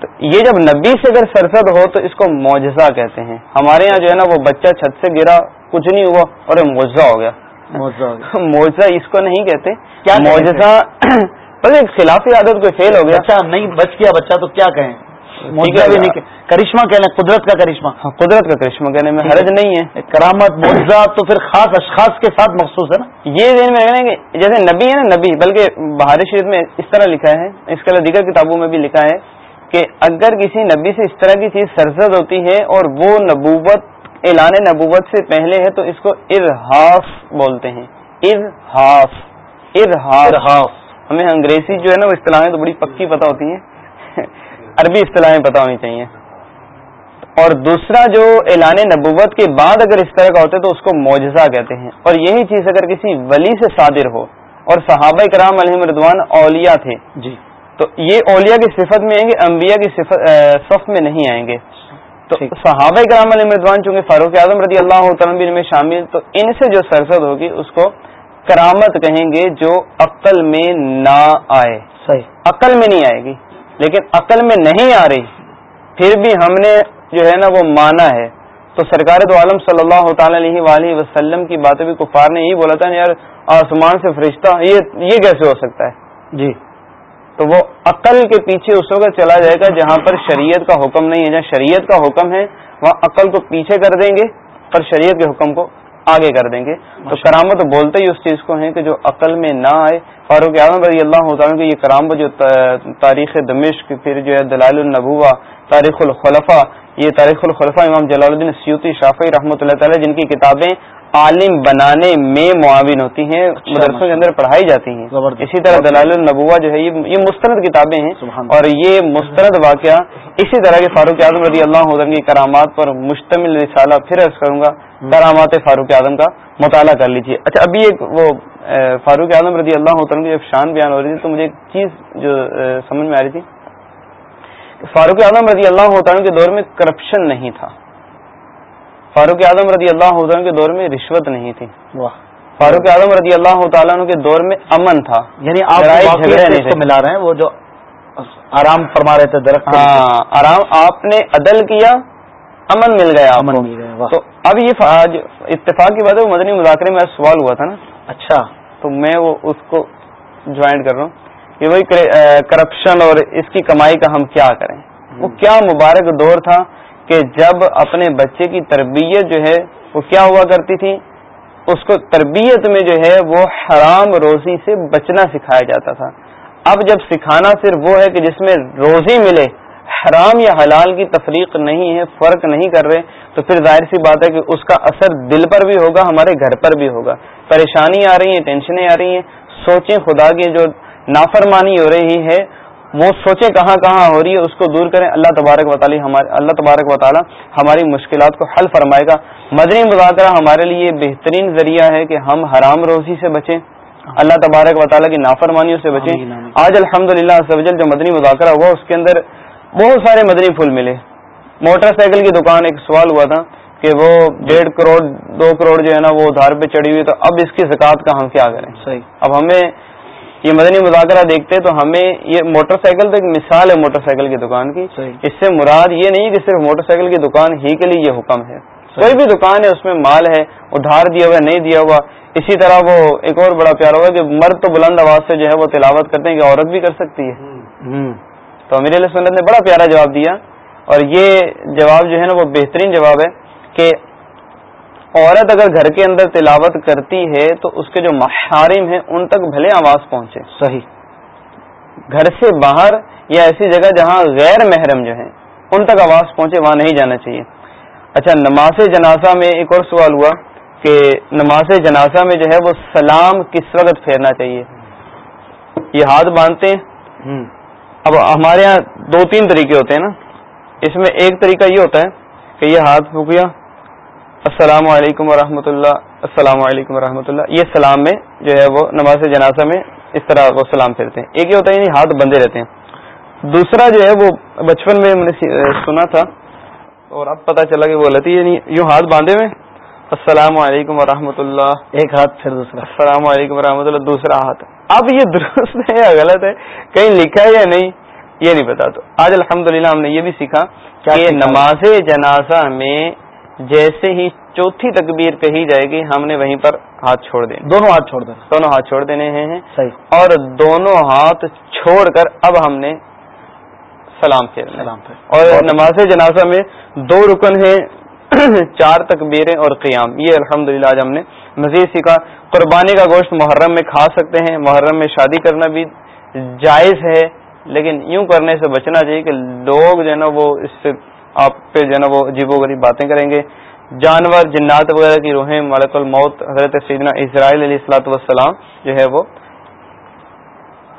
Speaker 2: تو یہ جب نبی سے اگر سرسد ہو تو اس کو معجزہ کہتے ہیں۔ ہمارے یہاں جو ہے نا وہ بچہ چھت سے گرا کچھ نہیں ہوا اور معجزہ ہو گیا۔ معجزہ اس کو نہیں کہتے۔ کیا معجزہ بس خلاف عادت کوئی فیل ہو گیا؟
Speaker 1: اچھا نہیں بچ گیا بچہ تو کیا کہیں؟ کرشمہ کہنا قدرت کا کرشمہ۔
Speaker 2: ہاں، قدرت کا کرشمہ کہنے میں حرج نہیں ہے۔
Speaker 1: کرامت معجزہ تو پھر خاص اشخاص کے ساتھ مخصوص ہے نا۔
Speaker 2: یہ دن میں کہ جیسے نبی ہے نا نبی بلکہ بہار شریف میں اس طرح لکھا ہے اس کے دیگر کتابوں میں بھی لکھا ہے کہ اگر کسی نبی سے اس طرح کی چیز سرزد ہوتی ہے اور وہ نبوت اعلان نبوت سے پہلے ہے تو اس کو ارحاف بولتے ہیں۔ ارحاف ارحاف ہمیں انگریزی جو ہے نا وہ اصطلاحیں تو بڑی پکی پتہ ہوتی ہیں۔ عربی اصطلاحیں پتہ ہونی چاہیے۔ اور دوسرا جو اعلان نبوت کے بعد اگر اس طرح کا ہوتا ہے تو اس کو معجزہ کہتے ہیں۔ اور یہی چیز اگر کسی ولی سے صادر ہو اور صحابہ کرام علیہ مردوان اولیاء تھے
Speaker 1: جی۔
Speaker 2: تو یہ اولیاء کی صفت میں آئیں گے انبیاء کی صف میں نہیں آئیں گے۔ تو صحابہ کرام علیہ مردوان چونکہ فاروق اعظم رضی اللہ تعالیٰ میں شامل تو ان سے جو سرسد ہوگی اس کو کرامت کہیں گے جو عقل میں نہ آئے۔
Speaker 1: صحیح۔
Speaker 2: عقل میں نہیں آئے گی لیکن عقل میں نہیں آ رہی پھر بھی ہم نے جو ہے نا وہ مانا ہے۔ تو سرکار تو عالم صلی اللہ تعالی علیہ وآلہ وسلم کی باتیں بھی کفار نے یہی بولا تھا یار آسمان سے فرشتہ یہ یہ کیسے ہو سکتا ہے؟
Speaker 1: جی۔
Speaker 2: تو وہ عقل کے پیچھے اس وقت چلا جائے گا جہاں پر شریعت کا حکم نہیں ہے جہاں شریعت کا حکم ہے وہاں عقل کو پیچھے کر دیں گے پر شریعت کے حکم کو آگے کر دیں گے۔ تو کرامت بولتے ہی اس چیز کو ہیں کہ جو عقل میں نہ آئے۔ فاروق اعظم رضی اللہ عنہ کہ یہ کرامت جو تاریخ دمشق پھر جو ہے دلال النبوہ تاریخ الخلفہ یہ تاریخ الخلفہ امام جلال الدین سیوتی شافی رحمۃ اللہ تعالی جن کی کتابیں عالم بنانے میں معاون ہوتی ہیں مدرسوں کے اندر پڑھائی جاتی ہیں۔ اسی طرح دلال النبوہ جو ہے یہ مستند کتابیں ہیں۔ اور یہ مستند واقعہ اسی طرح کے فاروق اعظم رضی اللہ عنہ کی کرامات پر مشتمل رسالہ پھر عرض کروں گا۔ کرامات فاروق اعظم کا مطالعہ کر لیجیے اچھا ابھی ایک وہ فاروق اعظم رضی اللہ عنہ کی جب شان بیان ہو رہی تھی تو مجھے ایک چیز جو سمجھ میں آ رہی تھی۔ فاروق اعظم رضی اللہ عنہ کے دور میں کرپشن نہیں تھا۔ فاروق اعظم رضی اللہ عنہ کے دور میں رشوت نہیں تھی۔ فاروق اعظم رضی اللہ تعالیٰ عنہ کے دور میں امن تھا۔
Speaker 1: یعنی آپ ملا رہے ہیں وہ جو آرام فرما رہے تھے درخت
Speaker 2: ہاں آرام آپ نے عدل کیا امن مل گیا امن مل گیا تو اب یہ اتفاق کی بات ہے مدنی مذاکرے میں سوال ہوا تھا نا۔
Speaker 1: اچھا۔
Speaker 2: تو میں وہ اس کو جوائنٹ کر رہا ہوں کہ وہی کرپشن اور اس کی کمائی کا ہم کیا کریں۔ وہ کیا مبارک دور تھا۔ کہ جب اپنے بچے کی تربیت جو ہے وہ کیا ہوا کرتی تھی؟ اس کو تربیت میں جو ہے وہ حرام روزی سے بچنا سکھایا جاتا تھا۔ اب جب سکھانا صرف وہ ہے کہ جس میں روزی ملے، حرام یا حلال کی تفریق نہیں ہے، فرق نہیں کر رہے، تو پھر ظاہر سی بات ہے کہ اس کا اثر دل پر بھی ہوگا، ہمارے گھر پر بھی ہوگا۔ پریشانی آ رہی ہیں، ٹینشنیں آ رہی ہیں۔ سوچیں خدا کی جو نافرمانی ہو رہی ہے وہ سوچے کہاں کہاں ہو رہی ہے اس کو دور کریں۔ اللہ تبارک و تعالی ہمارے اللہ تبارک و تعالی ہماری مشکلات کو حل فرمائے گا۔ مدنی مذاکرہ ہمارے لیے بہترین ذریعہ ہے کہ ہم حرام روزی سے بچیں۔ اللہ تبارک و تعالیٰ کی نافرمانیوں سے بچیں۔ آج الحمد للہ جو مدنی مذاکرہ ہوا اس کے اندر بہت سارے مدنی پھول ملے۔ موٹر سائیکل کی دکان ایک سوال ہوا تھا کہ وہ ڈیڑھ کروڑ دو کروڑ جو ہے نا وہ ادھار پہ چڑھی ہوئی تو اب اس کی زکوٰۃ کا ہم کیا کریں صحیح۔ اب ہمیں یہ مدنی مذاکرہ دیکھتے تو ہمیں یہ موٹر سائیکل تو ایک مثال ہے موٹر سائیکل کی دکان کی۔ اس سے مراد یہ نہیں کہ صرف موٹر سائیکل کی دکان ہی کے لیے یہ حکم ہے۔ کوئی بھی دکان ہے اس میں مال ہے ادھار دیا ہوا نہیں دیا ہوا۔ اسی طرح وہ ایک اور بڑا پیارا ہوا کہ مرد تو بلند آواز سے جو ہے وہ تلاوت کرتے ہیں کہ عورت بھی کر سکتی ہے۔ تو امیر علیہ سنت نے بڑا پیارا جواب دیا اور یہ جواب جو ہے نا وہ بہترین جواب ہے کہ عورت اگر گھر کے اندر تلاوت کرتی ہے تو اس کے جو محارم ہیں ان تک بھلے آواز پہنچے۔
Speaker 1: صحیح۔
Speaker 2: گھر سے باہر یا ایسی جگہ جہاں غیر محرم جو ہیں ان تک آواز پہنچے وہاں نہیں جانا چاہیے۔ اچھا نماز جنازہ میں ایک اور سوال ہوا کہ نماز جنازہ میں جو ہے وہ سلام کس وقت پھیرنا چاہیے؟ یہ ہاتھ باندھتے ہیں۔ اب ہمارے یہاں دو تین طریقے ہوتے ہیں نا۔ اس میں ایک طریقہ یہ ہوتا ہے کہ یہ ہاتھ پھوکیا السلام علیکم ورحمۃ اللہ السلام علیکم ورحمۃ اللہ۔ یہ سلام میں جو ہے وہ نماز جنازہ میں اس طرح وہ سلام پھیرتے ہیں۔ ایک یہ ہوتا ہے یعنی ہاتھ بندے رہتے ہیں۔ دوسرا جو ہے وہ بچپن میں نے سنا تھا اور اب پتہ چلا کہ وہ غلطی یعنی یوں ہاتھ باندھے ہوئے۔ السلام علیکم ورحمۃ اللہ۔
Speaker 1: ایک ہاتھ پھر دوسرا۔
Speaker 2: السلام علیکم ورحمۃ اللہ دوسرا ہاتھ۔ اب یہ درست ہے یا غلط ہے؟ کہیں لکھا ہے یا نہیں؟ یہ نہیں پتا تو آج الحمد ہم نے یہ بھی سیکھا کہ نماز جنازہ میں جیسے ہی چوتھی تکبیر کہی جائے گی ہم نے وہیں پر ہاتھ چھوڑ دینے
Speaker 1: دونوں ہاتھ چھوڑ دینے
Speaker 2: دونوں ہاتھ چھوڑ دینے ہیں
Speaker 1: صحیح۔
Speaker 2: اور دونوں ہاتھ چھوڑ کر اب ہم نے سلام پھیر اور نماز جنازہ میں دو رکن ہیں چار تکبیریں اور قیام۔ یہ الحمد للہ آج ہم نے مزید سیکھا۔ قربانی کا گوشت محرم میں کھا سکتے ہیں محرم میں شادی کرنا بھی جائز ہے لیکن یوں کرنے سے بچنا چاہیے کہ لوگ جو ہے نا وہ اس سے آپ پہ جو ہے نا وہ عجیب و غریب باتیں کریں گے۔ جانور جنات وغیرہ کی روحیں ملک الموت حضرت سیدنا اسرائیل علیہ السلاۃ والسلام جو ہے وہ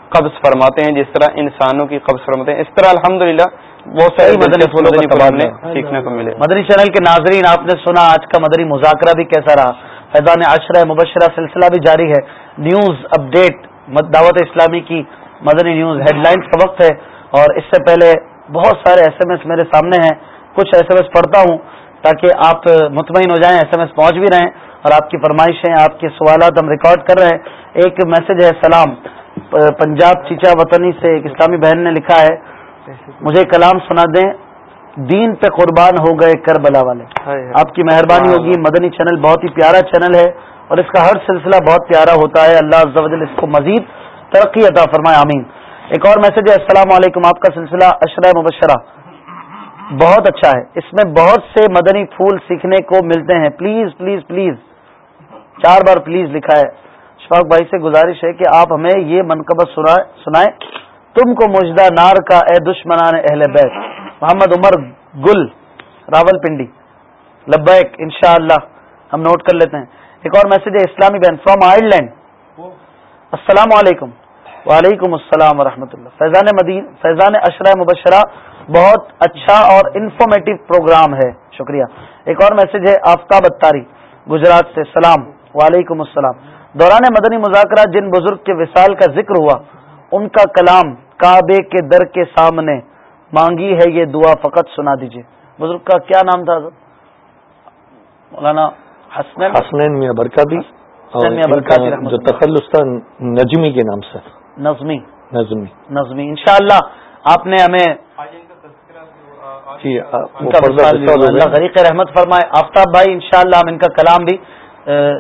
Speaker 2: قبض فرماتے ہیں جس طرح انسانوں کی قبض فرماتے ہیں۔ اس طرح الحمد للہ بہت سارے سیکھنے کو ملے۔
Speaker 1: مدنی چینل کے ناظرین آپ نے سنا آج کا مدنی مذاکرہ بھی کیسا رہا۔ فیضان عشرہ مبشرہ سلسلہ بھی جاری ہے۔ نیوز اپڈیٹ دعوت اسلامی کی مدنی نیوز ہیڈ لائنس کا وقت ہے۔ اور اس سے پہلے بہت سارے ایس ایم ایس میرے سامنے ہیں کچھ ایس ایم ایس پڑھتا ہوں تاکہ آپ مطمئن ہو جائیں ایس ایم ایس پہنچ بھی رہیں اور آپ کی فرمائشیں آپ کے سوالات ہم ریکارڈ کر رہے ہیں۔ ایک میسج ہے سلام پنجاب چیچا وطنی سے ایک اسلامی بہن نے لکھا ہے مجھے کلام سنا دیں دین پہ قربان ہو گئے کربلا والے۔ آپ کی مہربانی ہوگی مدنی چینل بہت ہی پیارا چینل ہے اور اس کا ہر سلسلہ بہت پیارا ہوتا ہے۔ اللہ عز و جل اس کو مزید ترقی عطا فرمائے آمین۔ ایک اور میسج ہے، السلام علیکم، آپ کا سلسلہ اشرہ مبشرہ۔ بہت اچھا ہے۔ اس میں بہت سے مدنی پھول سیکھنے کو ملتے ہیں۔ Please please please. چار بار پلیز لکھا ہے۔ شفاق بھائی سے گزارش ہے کہ آپ ہمیں یہ منقبت سنائیں۔ تم کو مجدہ نار کا اے دشمنان اہل بیت۔ محمد عمر گل، راول پنڈی۔ لبیک، انشاءاللہ۔ ہم نوٹ کر لیتے ہیں۔ ایک اور میسج ہے، اسلامی بین فرام آئرلینڈ السلام علیکم۔ وعلیکم السلام ورحمۃ اللہ۔ فیضان مدین فیضان اشرا مبشرہ بہت اچھا اور انفارمیٹو پروگرام ہے۔ شکریہ۔ ایک اور میسج ہے آفتاب اتاری گجرات سے۔ سلام۔ وعلیکم السلام۔ دوران مدنی مذاکرہ جن بزرگ کے وصال کا ذکر ہوا ان کا کلام کعبے کے در کے سامنے۔ مانگی ہے یہ دعا فقط سنا دیجیے بزرگ کا کیا نام تھا؟ مولانا
Speaker 6: حسنین۔ میاں برکاتی جو تخلص تھا نجمی کے نام سے۔
Speaker 1: نظمی.
Speaker 6: نظمی.
Speaker 1: نظمی. انشاءاللہ آپ نے ہمیں
Speaker 6: جی
Speaker 1: اللہ غریق رحمت فرمائے. آفتاب بھائی انشاءاللہ ہم ان کا کلام بھی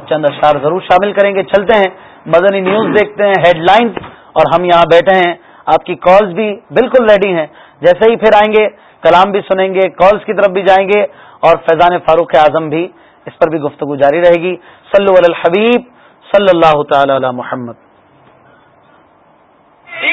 Speaker 1: چند اشار ضرور شامل کریں گے. چلتے ہیں مدنی نیوز دیکھتے ہیں ہیڈ لائنز اور ہم یہاں بیٹھے ہیں. آپ کی کالز بھی بالکل ریڈی ہیں. جیسے ہی پھر آئیں گے کلام بھی سنیں گے کالز کی طرف بھی جائیں گے اور فیضان فاروق اعظم بھی اس پر بھی گفتگو جاری رہے گی. صلو علی الحبیب صلی اللہ تعالی علی محمد.
Speaker 7: شیخ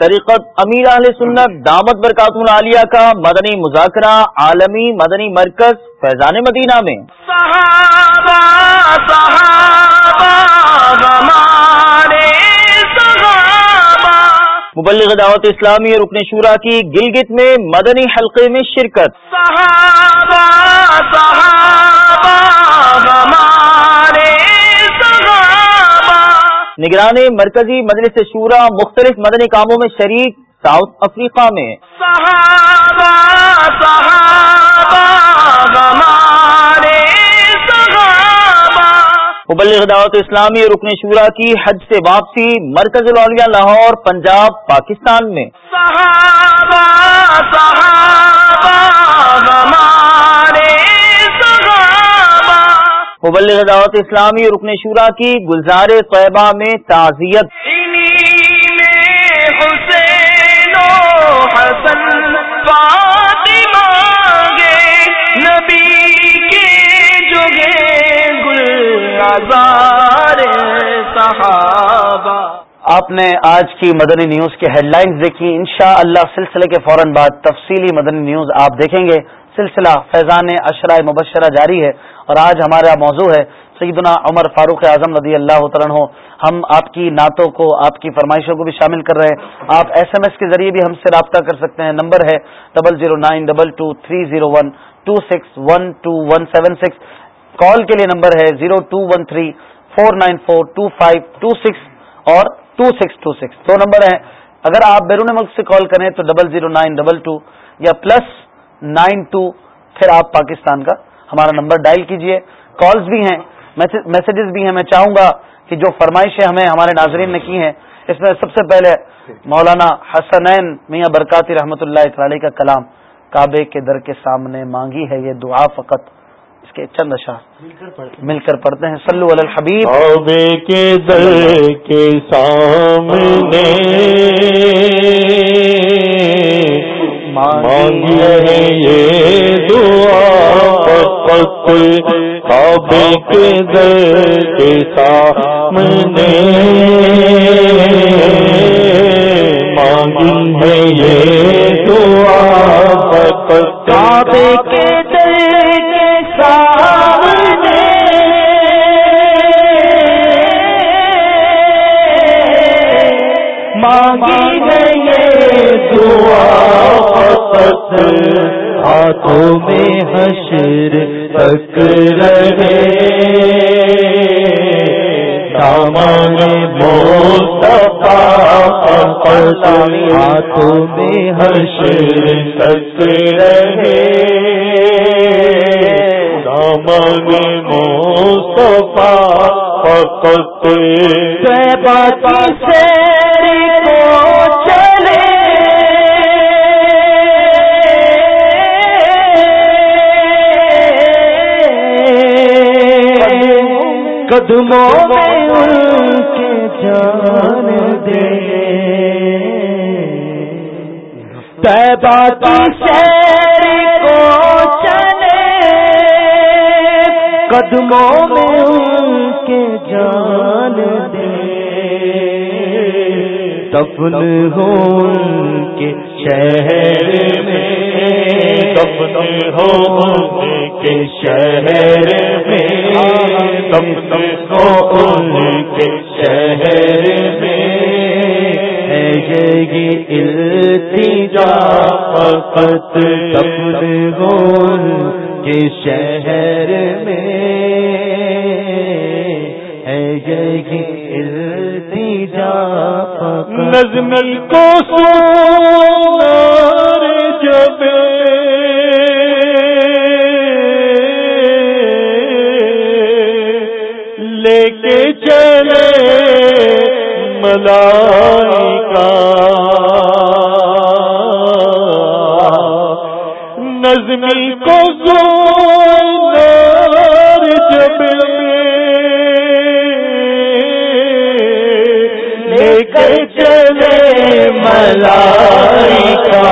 Speaker 7: طریقت امیر علیہ سنت دامت برکات العالیہ کا مدنی مذاکرہ عالمی مدنی مرکز فیضان مدینہ میں۔ صحابہ صحابہ مبلغ دعوت اسلامی اور رکن شورا کی گلگت میں مدنی حلقے میں شرکت۔ صحابہ صحابہ نگران مرکزی مجلس شورا مختلف مدنی کاموں میں شریک ساؤتھ افریقہ میں۔ صحابہ صحابہ مبلغ دعوت اسلامی رکن شورا کی حج سے واپسی مرکز العلیہ لاہور پنجاب پاکستان میں۔ صحابہ صحابہ مبلغ دعوت اسلامی رکن شورا کی گلزار طیبہ میں تعزیت۔
Speaker 1: آپ نے آج کی مدنی نیوز کے ہیڈ لائنز دیکھی۔ انشاء اللہ سلسلے کے فوراً بعد تفصیلی مدنی نیوز آپ دیکھیں گے۔ سلسلہ فیضان اشرائے مبشرہ جاری ہے اور آج ہمارا موضوع ہے سیدنا عمر فاروق اعظم رضی اللہ عنہ۔ ہم آپ کی نعتوں کو، آپ کی فرمائشوں کو بھی شامل کر رہے ہیں۔ آپ ایس ایم ایس کے ذریعے بھی ہم سے رابطہ کر سکتے ہیں۔ نمبر ہے double zero nine double two three zero one two six one two one seven six call کے لیے نمبر ہے zero two one three four nine four two five two six اور ٹو سکس ٹو سکس۔ دو number ہیں۔ اگر آپ بیرون ملک سے کال کریں تو double zero nine double two یا پلس نائن ٹو پھر آپ پاکستان کا ہمارا نمبر ڈائل کیجیے۔ کالز بھی ہیں میسجز بھی ہیں۔ میں چاہوں گا کہ جو فرمائشیں ہمیں ہمارے ناظرین نے کی ہیں، اس میں سب سے پہلے مولانا حسنین میاں برکاتی رحمۃ اللہ تعالی کا کلام کعبے کے در کے سامنے مانگی ہے۔ یہ دعا فقط کے چند اشار مل کر پڑھتے ہیں۔ سلو الحبیب۔
Speaker 6: کعبے کے در کے سامنے مانگی ہے یہ دعا کعبے کے در کے سامنے مانگی ہے یہ دعا
Speaker 5: کعبے کے در کے ہاتھوں میں حشر تک رہے۔ دامان
Speaker 6: ہاتھوں میں حشر تک رہے۔ دامن مصطفیٰ فقط
Speaker 5: باقی سے قدموں میں ان کے جان دے۔ باقی شیر کو چلے۔ قدموں میں ان کے جان دے۔ دفن ہو کے شہر میں
Speaker 6: دفن ہو کے شہر میں دفن ہو کے شہر میں۔
Speaker 5: ہے یہ التجا فقط دفن ہو کے شہر میں۔ ہے یہ التجا فقط
Speaker 6: کو سونار جب لے کے چلے ملائکہ نظمی کو سونار ملائکہ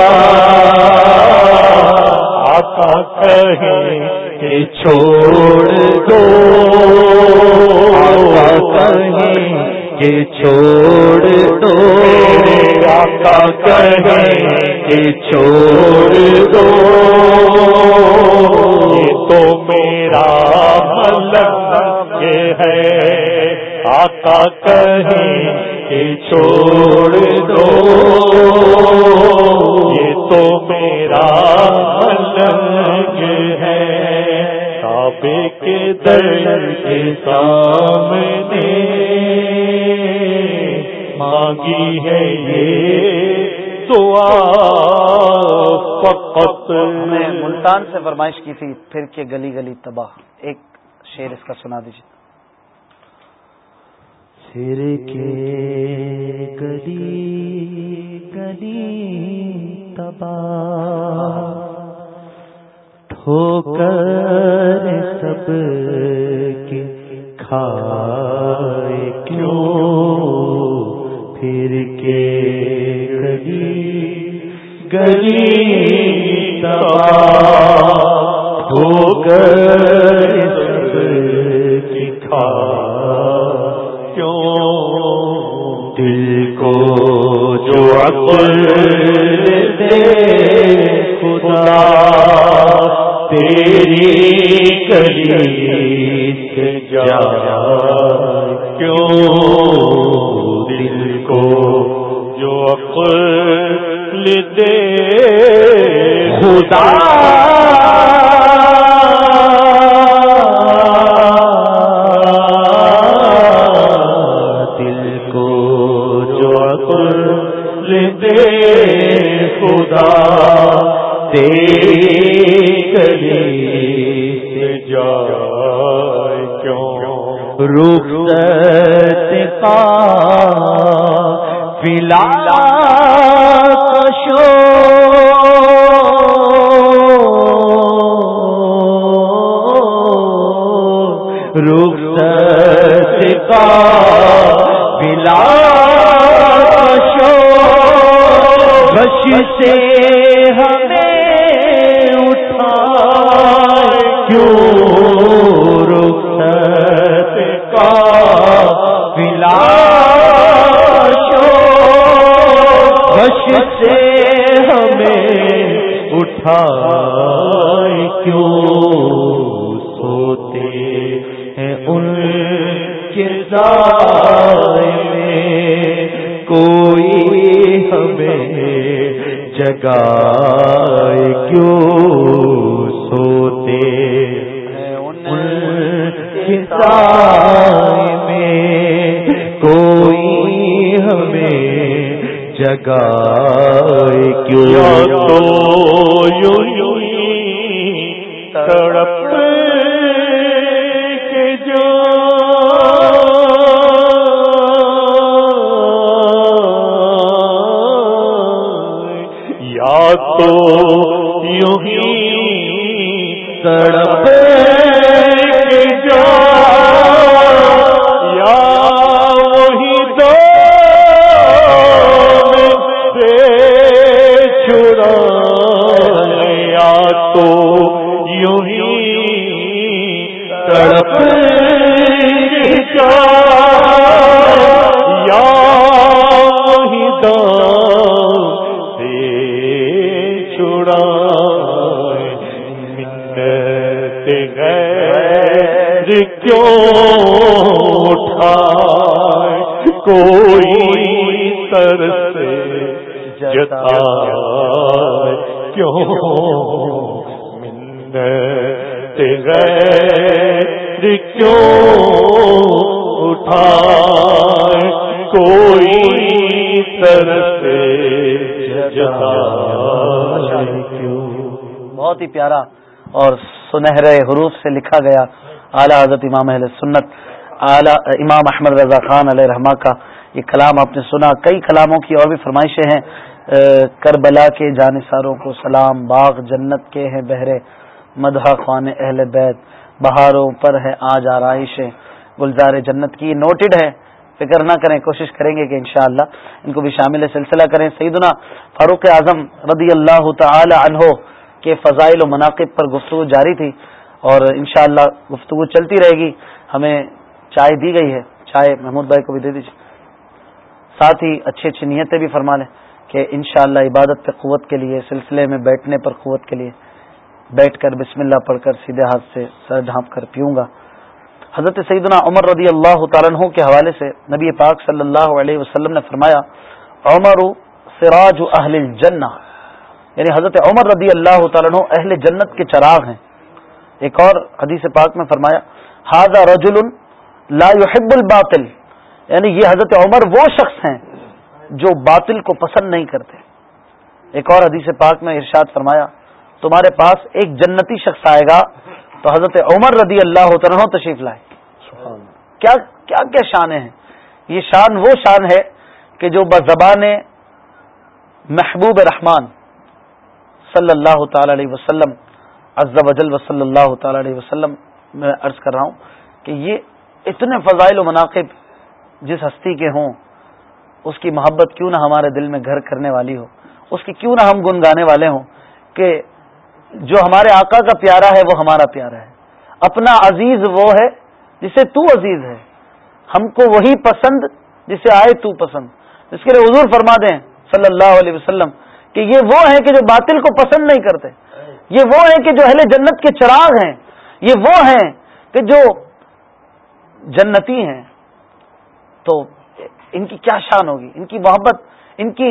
Speaker 6: آقا کہیں کہ چھوڑ دو۔
Speaker 5: آقا کہیں کہ چھوڑ دو۔
Speaker 6: آقا کہیں کہ چھوڑ دو۔ یہ تو میرا ملک یہ ہے۔ آقا کہیں کہ چھوڑ دو یہ تو میرا ملک ہے۔ کعبے کے در کے سامنے مانگی ہے یہ دعا۔ فقط
Speaker 5: میں ملتان سے فرمائش کی تھی، پھر کے گلی گلی تباہ۔ ایک شعر اس کا سنا دیجیے پھر کے گلی گلی تباہ ٹھوکر سب کے کھائے کیوں؟ پھر کے گلی گلی تباہ ٹھوکر سب
Speaker 6: کی کھا جو عقل دے خدا تیری کلی سے جا کیوں دل کو جو عقل دے خدا
Speaker 5: فلا کشو۔ رخصت کا کشو۔ بش سے ہمیں اٹھا کیوں؟ عرش سے ہمیں اٹھا کیوں سوتے ہیں ان کے میں؟ کوئی ہمیں جگائے کیوں
Speaker 6: جگہ کیوں؟ تو یوں تڑپ
Speaker 1: سنہرے حروف سے لکھا گیا۔ اعلیٰ حضرت امام اہل سنت، اعلیٰ امام احمد رضا خان علیہ رحمٰ کا یہ کلام آپ نے سنا۔ کئی کلاموں کی اور بھی فرمائشیں ہیں۔ کربلا کے جانصاروں کو سلام، باغ جنت کے ہیں بہرے مدح خوان اہل بیت، بہاروں پر ہے آج آرائش گلزار جنت کی نوٹڈ ہے۔ فکر نہ کریں، کوشش کریں گے کہ انشاءاللہ ان کو بھی شامل سلسلہ کریں۔ سیدنا فاروق اعظم رضی اللہ تعالی عنہ کے فضائل و مناقب پر گفتگو جاری تھی اور انشاءاللہ گفتگو چلتی رہے گی۔ ہمیں چائے دی گئی ہے۔ چائے محمود بھائی کو بھی دے دیجیے ساتھ ہی اچھی اچھی نیتیں بھی فرما لیں کہ انشاءاللہ عبادت پہ قوت کے لیے، سلسلے میں بیٹھنے پر قوت کے لیے بیٹھ کر بسم اللہ پڑھ کر سیدھے ہاتھ سے سر ڈھانپ کر پیوں گا۔ حضرت سیدنا عمر رضی اللہ تعالیٰ کے حوالے سے نبی پاک صلی اللہ علیہ وسلم نے فرمایا، عمر سراج اہل الجنہ۔ یعنی حضرت عمر رضی اللہ تعالیٰ عنہ اہل جنت کے چراغ ہیں۔ ایک اور حدیث پاک میں فرمایا ہاضا رجل لا يحب الباطل. یعنی یہ حضرت عمر وہ شخص ہیں جو باطل کو پسند نہیں کرتے۔ ایک اور حدیث پاک میں ارشاد فرمایا تمہارے پاس ایک جنتی شخص آئے گا تو حضرت عمر رضی اللہ عنہ تشریف لائے۔ کیا کیا کیا شان ہیں یہ شان وہ شان ہے کہ جو بزبان محبوب رحمان صلی اللہ تعالی علیہ وسلم، عز و جل و صلی اللہ تعالی علیہ وسلم، میں عرض کر رہا ہوں کہ یہ اتنے فضائل و مناقب جس ہستی کے ہوں، اس کی محبت کیوں نہ ہمارے دل میں گھر کرنے والی ہو، اس کی کیوں نہ ہم گنگانے والے ہوں کہ جو ہمارے آقا کا پیارا ہے، وہ ہمارا پیارا ہے۔ اپنا عزیز وہ ہے جسے تو عزیز ہے۔ ہم کو وہی پسند جسے آئے تو پسند۔ اس کے لیے حضور فرما دیں صلی اللہ علیہ وسلم کہ یہ وہ ہیں کہ جو باطل کو پسند نہیں کرتے. یہ وہ ہیں کہ جو اہل جنت کے چراغ ہیں. یہ وہ ہیں کہ جو جنتی ہیں. تو ان کی کیا شان ہوگی؟ ان کی محبت، ان کی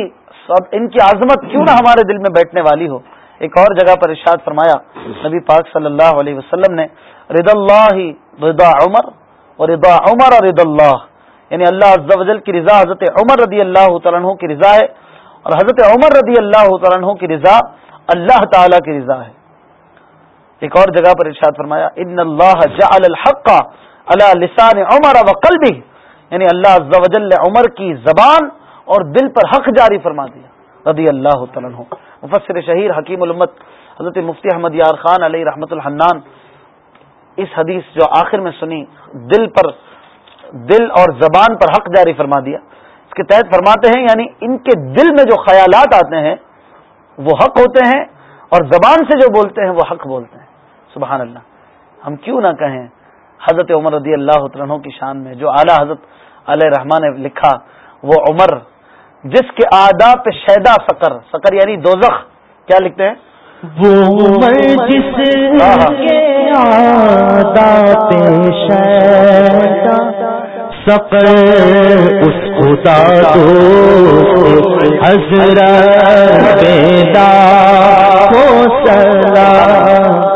Speaker 1: ان کی عظمت کیوں نہ ہمارے دل میں بیٹھنے والی ہو؟ ایک اور جگہ پر ارشاد فرمایا، نبی پاک صلی اللہ علیہ وسلم نے رد اللہ رضا عمر اور رضا عمر اور رد اللہ. یعنی اللہ عز و جل کی رضا حضرت عمر رضی اللہ تعالیٰ کی رضا ہے اور حضرت عمر رضی اللہ تعالیٰ کی رضا اللہ تعالی کی رضا ہے۔ ایک اور جگہ پر ارشاد فرمایا، ان اللہ جعل الحق علی لسان عمر و قلبی یعنی اللہ عز و جل عمر کی زبان اور دل پر حق جاری فرما دیا۔ رضی اللہ تعالیٰ مفسر شہیر حکیم الامت حضرت مفتی احمد یار خان علیہ رحمت الحنان اس حدیث جو آخر میں سنی، دل پر دل اور زبان پر حق جاری فرما دیا۔ کے تحت فرماتے ہیں یعنی ان کے دل میں جو خیالات آتے ہیں وہ حق ہوتے ہیں اور زبان سے جو بولتے ہیں وہ حق بولتے ہیں۔ سبحان اللہ۔ ہم کیوں نہ کہیں حضرت عمر رضی اللہ عنہ کی شان میں جو اعلیٰ حضرت علیہ رحمان نے لکھا وہ عمر جس کے آدا پہ شیدا سکر سکر یعنی دوزخ کیا لکھتے ہیں؟
Speaker 6: وہ عمر جس کے شیدا سکر اس خدا دو حضرت بیدا ہو سلا۔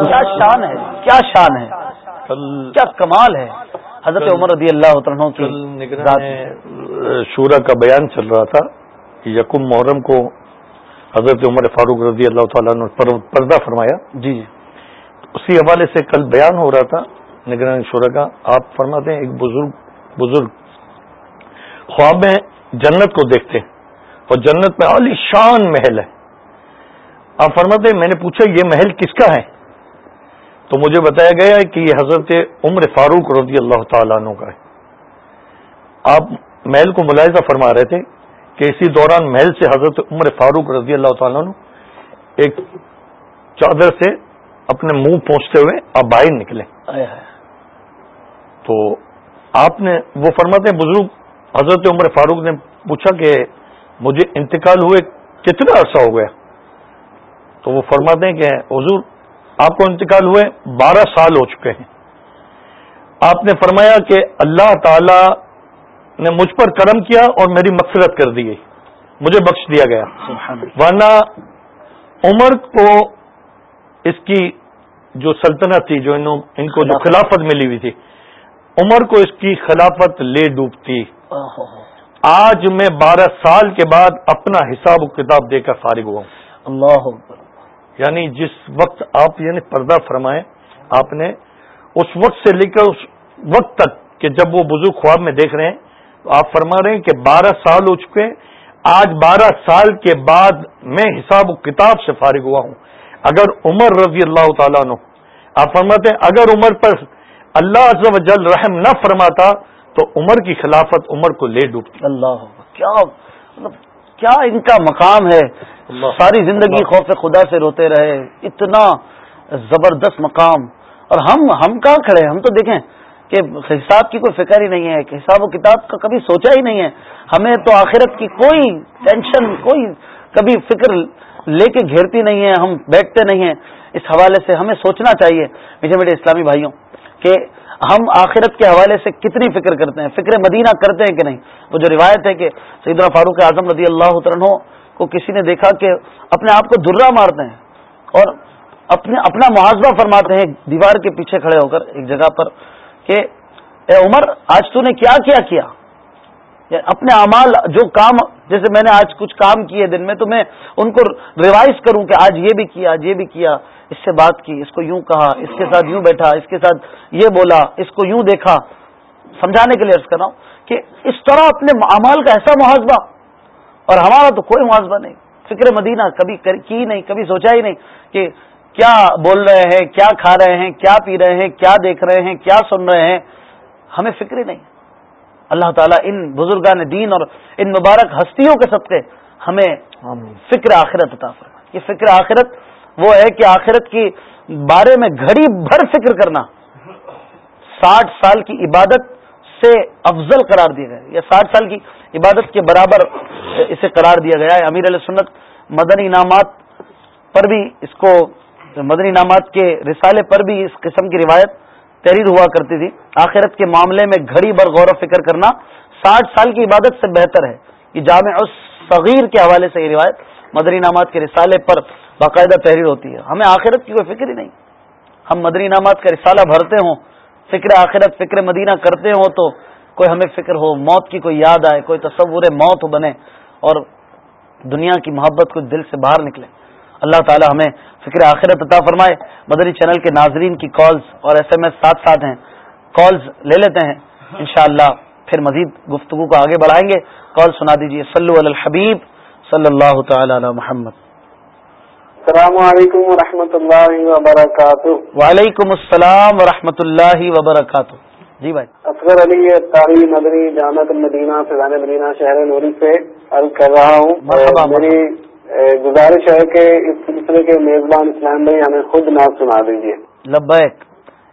Speaker 1: کیا شان ہے کیا شان ہے کیا کمال ہے۔ حضرت عمر رضی اللہ عنہ کی ذات۔
Speaker 8: شورا کا بیان چل رہا تھا یکم محرم کو حضرت عمر فاروق رضی اللہ تعالیٰ نے پردہ فرمایا۔
Speaker 1: جی جی۔
Speaker 8: اسی حوالے سے کل بیان ہو رہا تھا نگران شورا کا۔ آپ فرماتے ہیں ایک بزرگ بزرگ۔ خواب میں جنت کو دیکھتے ہیں اور جنت میں عالی شان محل ہے۔ آپ فرماتے ہیں میں نے پوچھا یہ محل کس کا ہے؟ تو مجھے بتایا گیا کہ یہ حضرت عمر فاروق رضی اللہ تعالیٰ عنہ کا ہے۔ آپ محل کو ملاحظہ فرما رہے تھے کہ اسی دوران محل سے حضرت عمر فاروق رضی اللہ تعالیٰ عنہ ایک چادر سے اپنے منہ پہنچتے ہوئے آپ باہر نکلے۔ تو آپ نے وہ فرماتے ہیں بزرگ حضرت عمر فاروق نے پوچھا کہ مجھے انتقال ہوئے کتنا عرصہ ہو گیا؟ تو وہ فرماتے ہیں کہ حضور آپ کو انتقال ہوئے بارہ سال ہو چکے ہیں۔ آپ نے فرمایا کہ اللہ تعالی نے مجھ پر کرم کیا اور میری مقصرت کر دی گئی۔ مجھے بخش دیا گیا۔ ورنہ عمر کو اس کی جو سلطنت تھی جو ان کو جو خلافت ملی ہوئی تھی عمر کو اس کی خلافت لے ڈوبتی۔ آج میں بارہ سال کے بعد اپنا حساب و کتاب دے کر فارغ ہوا ہوں۔ اللہ یعنی جس وقت آپ یعنی پردہ فرمائے آپ نے اس وقت سے لے کر اس وقت تک کہ جب وہ بزرگ خواب میں دیکھ رہے ہیں تو آپ فرما رہے ہیں کہ بارہ سال ہو چکے آج بارہ سال کے بعد میں حساب و کتاب سے فارغ ہوا ہوں۔ اگر عمر رضی اللہ تعالیٰ نو آپ فرماتے ہیں اگر عمر پر اللہ عز و جل رحم نہ فرماتا تو عمر کی خلافت عمر کو لے ڈوبتی۔
Speaker 1: اللہ کیا مطلب کیا ان کا مقام ہے؟ ساری زندگی خوف خدا سے روتے رہے اتنا زبردست مقام۔ اور ہم ہم کہاں کھڑے؟ ہم تو دیکھیں کہ حساب کی کوئی فکر ہی نہیں ہے کہ حساب و کتاب کا کبھی سوچا ہی نہیں ہے۔ ہمیں تو آخرت کی کوئی ٹینشن کوئی کبھی فکر لے کے گھیرتی نہیں ہے ہم بیٹھتے نہیں ہیں۔ اس حوالے سے ہمیں سوچنا چاہیے۔ میٹھے میٹھے اسلامی بھائیوں کہ ہم آخرت کے حوالے سے کتنی فکر کرتے ہیں، فکر مدینہ کرتے ہیں کہ نہیں؟ وہ جو روایت ہے کہ سیدنا فاروق اعظم رضی اللہ عنہ کو کسی نے دیکھا کہ اپنے آپ کو درا مارتے ہیں اور اپنے اپنا محاذہ فرماتے ہیں، دیوار کے پیچھے کھڑے ہو کر ایک جگہ پر کہ، اے عمر، آج تو نے کیا کیا کیا؟ اپنے اعمال جو کام جیسے میں نے آج کچھ کام کیے دن میں تو میں ان کو ریوائز کروں کہ آج یہ بھی کیا، آج یہ بھی کیا۔ اس سے بات کی، اس کو یوں کہا، اس کے ساتھ یوں بیٹھا، اس کے ساتھ یہ بولا، اس کو یوں دیکھا۔ سمجھانے کے لیے عرض کر رہا ہوں کہ اس طرح اپنے اعمال کا ایسا محاسبہ، اور ہمارا تو کوئی محاسبہ نہیں۔ فکر مدینہ کبھی کی نہیں، کبھی سوچا ہی نہیں کہ کیا بول رہے ہیں، کیا کھا رہے ہیں، کیا پی رہے ہیں، کیا دیکھ رہے ہیں، کیا سن رہے ہیں۔ ہمیں فکر ہی نہیں۔ اللہ تعالیٰ ان بزرگان دین اور ان مبارک ہستیوں کے سب ہمیں فکر آخرت عطا فرما یہ فکر آخرت وہ ہے کہ آخرت کی بارے میں گھڑی بھر فکر کرنا ساٹھ سال کی عبادت سے افضل قرار دیا گیا یا ساٹھ سال کی عبادت کے برابر اسے قرار دیا گیا ہے۔ امیر علیہ سنت مدنی انعامات پر بھی اس کو مدنی انعامات کے رسالے پر بھی اس قسم کی روایت تحریر ہوا کرتی تھی۔ آخرت کے معاملے میں گھڑی بھر غور و فکر کرنا ساٹھ سال کی عبادت سے بہتر ہے۔ یہ جامع صغیر کے حوالے سے یہ روایت مدنی انعامات کے رسالے پر باقاعدہ تحریر ہوتی ہے۔ ہمیں آخرت کی کوئی فکر ہی نہیں۔ ہم مدنی انعامات کا رسالہ بھرتے ہوں، فکر آخرت، فکر مدینہ کرتے ہوں تو کوئی ہمیں فکر ہو، موت کی کوئی یاد آئے، کوئی تصور موت بنے اور دنیا کی محبت کو دل سے باہر نکلے۔ اللہ تعالی ہمیں فکر آخرت عطا فرمائے۔ مدنی چینل کے ناظرین کی کالز اور ایس ایم ایس ساتھ ساتھ ہیں۔ کالز لے لیتے ہیں۔ انشاءاللہ پھر مزید گفتگو کو آگے بڑھائیں گے۔ کال سنا دیجیے سلو الحبیب صلی اللہ تعالی علی محمد۔
Speaker 4: السلام علیکم و اللہ وبرکاتہ۔
Speaker 1: وعلیکم السلام و اللہ وبرکاتہ۔ جی بھائی۔
Speaker 4: اصغر علی تاری مدنی جامع المدینہ فضان مدینہ شہر نوری سے عرض کر رہا ہوں۔ میری گزارش ہے کہ اس سلسلے کے میزبان اسلام بھائی ہمیں خود نہ سنا دیجیے
Speaker 1: لبیک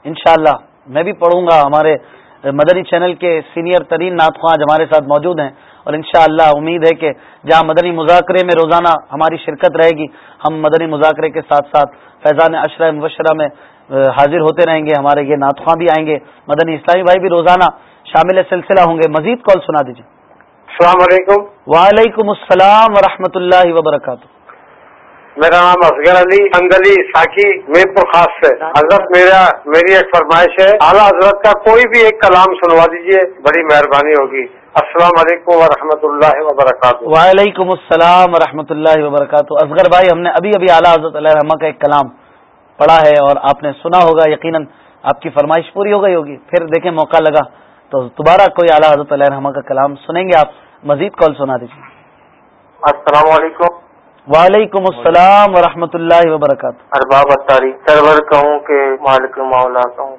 Speaker 1: انشاءاللہ میں بھی پڑھوں گا ہمارے مدنی چینل کے سینئر ترین ناطخواں ہمارے ساتھ موجود ہیں۔ اور انشاءاللہ امید ہے کہ جہاں مدنی مذاکرے میں روزانہ ہماری شرکت رہے گی ہم مدنی مذاکرے کے ساتھ ساتھ فیضان اشرہ مبشرہ میں حاضر ہوتے رہیں گے۔ ہمارے یہ ناطخواں بھی آئیں گے۔ مدنی اسلامی بھائی بھی روزانہ شامل سلسلہ ہوں گے۔ مزید کال سنا دیجیے
Speaker 4: السلام علیکم۔
Speaker 1: وعلیکم السلام ورحمۃ اللہ وبرکاتہ۔
Speaker 4: میرا نام اصغر علی انگلی ساکی میر پور خاص سے۔ حضرت میرا میری ایک فرمائش ہے اعلیٰ حضرت کا کوئی بھی ایک کلام سنوا دیجیے بڑی مہربانی ہوگی۔ السلام علیکم و اللہ وبرکاتہ۔
Speaker 1: وعلیکم السلام و اللہ وبرکاتہ۔ اصغر بھائی ہم نے ابھی ابھی اعلیٰ حضرت علیہ رحمہ کا ایک کلام پڑھا ہے اور آپ نے سنا ہوگا یقیناً آپ کی فرمائش پوری ہو گئی ہوگی۔ پھر دیکھیں موقع لگا تو دوبارہ کوئی اعلیٰ حضرت علیہ رحمٰ کا کلام سنیں گے آپ۔ مزید کال سنا دیجیے۔
Speaker 4: السلام علیکم۔
Speaker 1: وعلیکم السلام ورحمۃ اللہ وبرکاتہ۔
Speaker 4: ارباب اتاری سرور کہوں کہ مالک مولا کہوں۔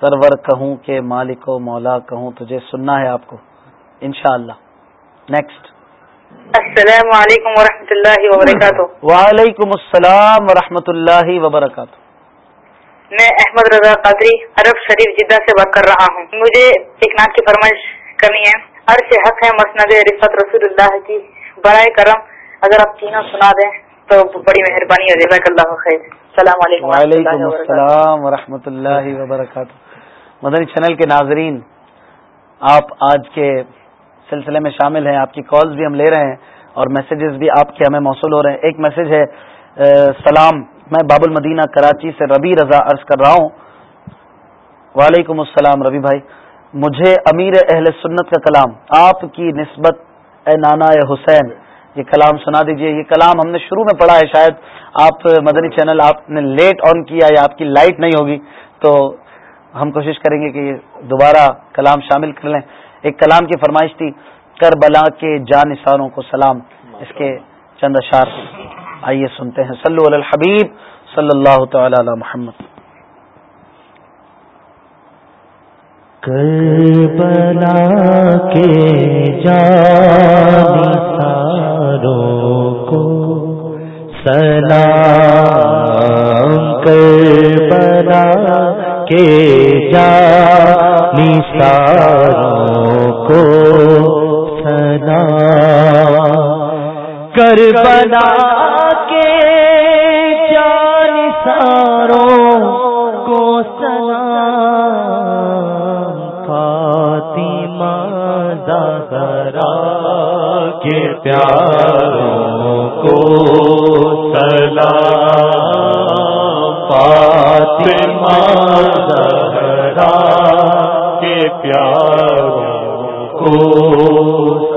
Speaker 1: سرور کہوں کہ مالک و مولا کہوں تجھے سننا ہے آپ کو انشاءاللہ۔ نیکسٹ
Speaker 9: السلام علیکم ورحمۃ اللہ وبرکاتہ۔
Speaker 1: وعلیکم السلام ورحمۃ اللہ وبرکاتہ۔
Speaker 9: میں احمد رضا قادری عرب شریف جدہ سے بات کر رہا ہوں۔ مجھے ایک نعت کی فرمائش کرنی ہے۔ عرش حق ہے مسند رفت رسول اللہ کی۔ برائے کرم اگر آپ تینوں سنا دیں تو بڑی مہربانی ہے جزاک اللہ خیر۔ السلام علیکم
Speaker 1: وعلیکم السلام ورحمۃ اللہ وبرکاتہ۔ مدنی چینل کے ناظرین آپ آج کے سلسلے میں شامل ہیں۔ آپ کی کالز بھی ہم لے رہے ہیں اور میسیجز بھی آپ کے ہمیں موصول ہو رہے ہیں۔ ایک میسج ہے سلام میں باب المدینہ کراچی سے ربی رضا عرض کر رہا ہوں۔ وعلیکم السلام ربی بھائی۔ مجھے امیر اہل سنت کا کلام، آپ کی نسبت، اے نانا، اے حسین، یہ کلام سنا دیجیے۔ یہ کلام ہم نے شروع میں پڑھا ہے، شاید آپ مدنی چینل آپ نے لیٹ آن کیا یا آپ کی لائٹ نہیں ہوگی، تو ہم کوشش کریں گے کہ دوبارہ کلام شامل کر لیں۔ ایک کلام کی فرمائش تھی، کربلا کے جانساروں کو سلام۔ اس کے چند اشار آئیے سنتے ہیں۔ صلو علی الحبیب صلی اللہ تعالی علی محمد۔
Speaker 5: کربلا کے جانی ساروں کو سلام کربلا کے جانی ساروں کو سلام کربلا کے جانی ساروں پیاروں کو سلام، فاطمہ زہرا کے پیاروں کو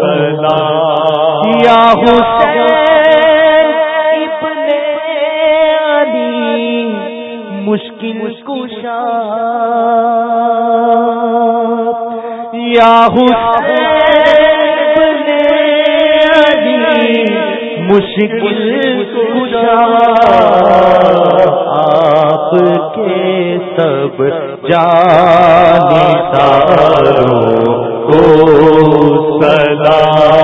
Speaker 5: سلام۔ یا حسین ابن علی، مشکل کشا۔ یا حسین مشکل کشا آپ کے سب جانے ساروں کو سلام۔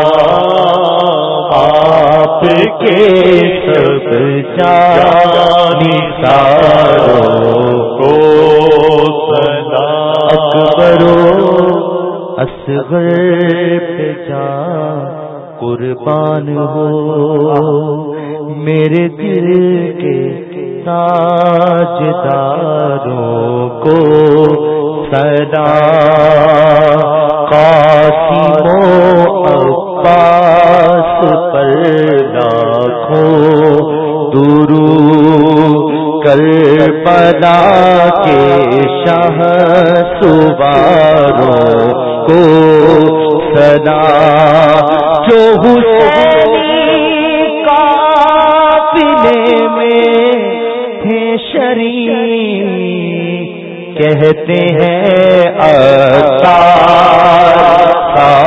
Speaker 5: آپ کے سب جانی ساروں کو سلام۔ اکبرو اصغر پہ جا، قربان ہو میرے دل کے تاجداروں کو سدا قاسم و عباس پر لاکھوں درو کر پدا کے شاہ سباروں کو سدا جو حسینی قافلے میں تھے شریف کہتے ہیں اتاروں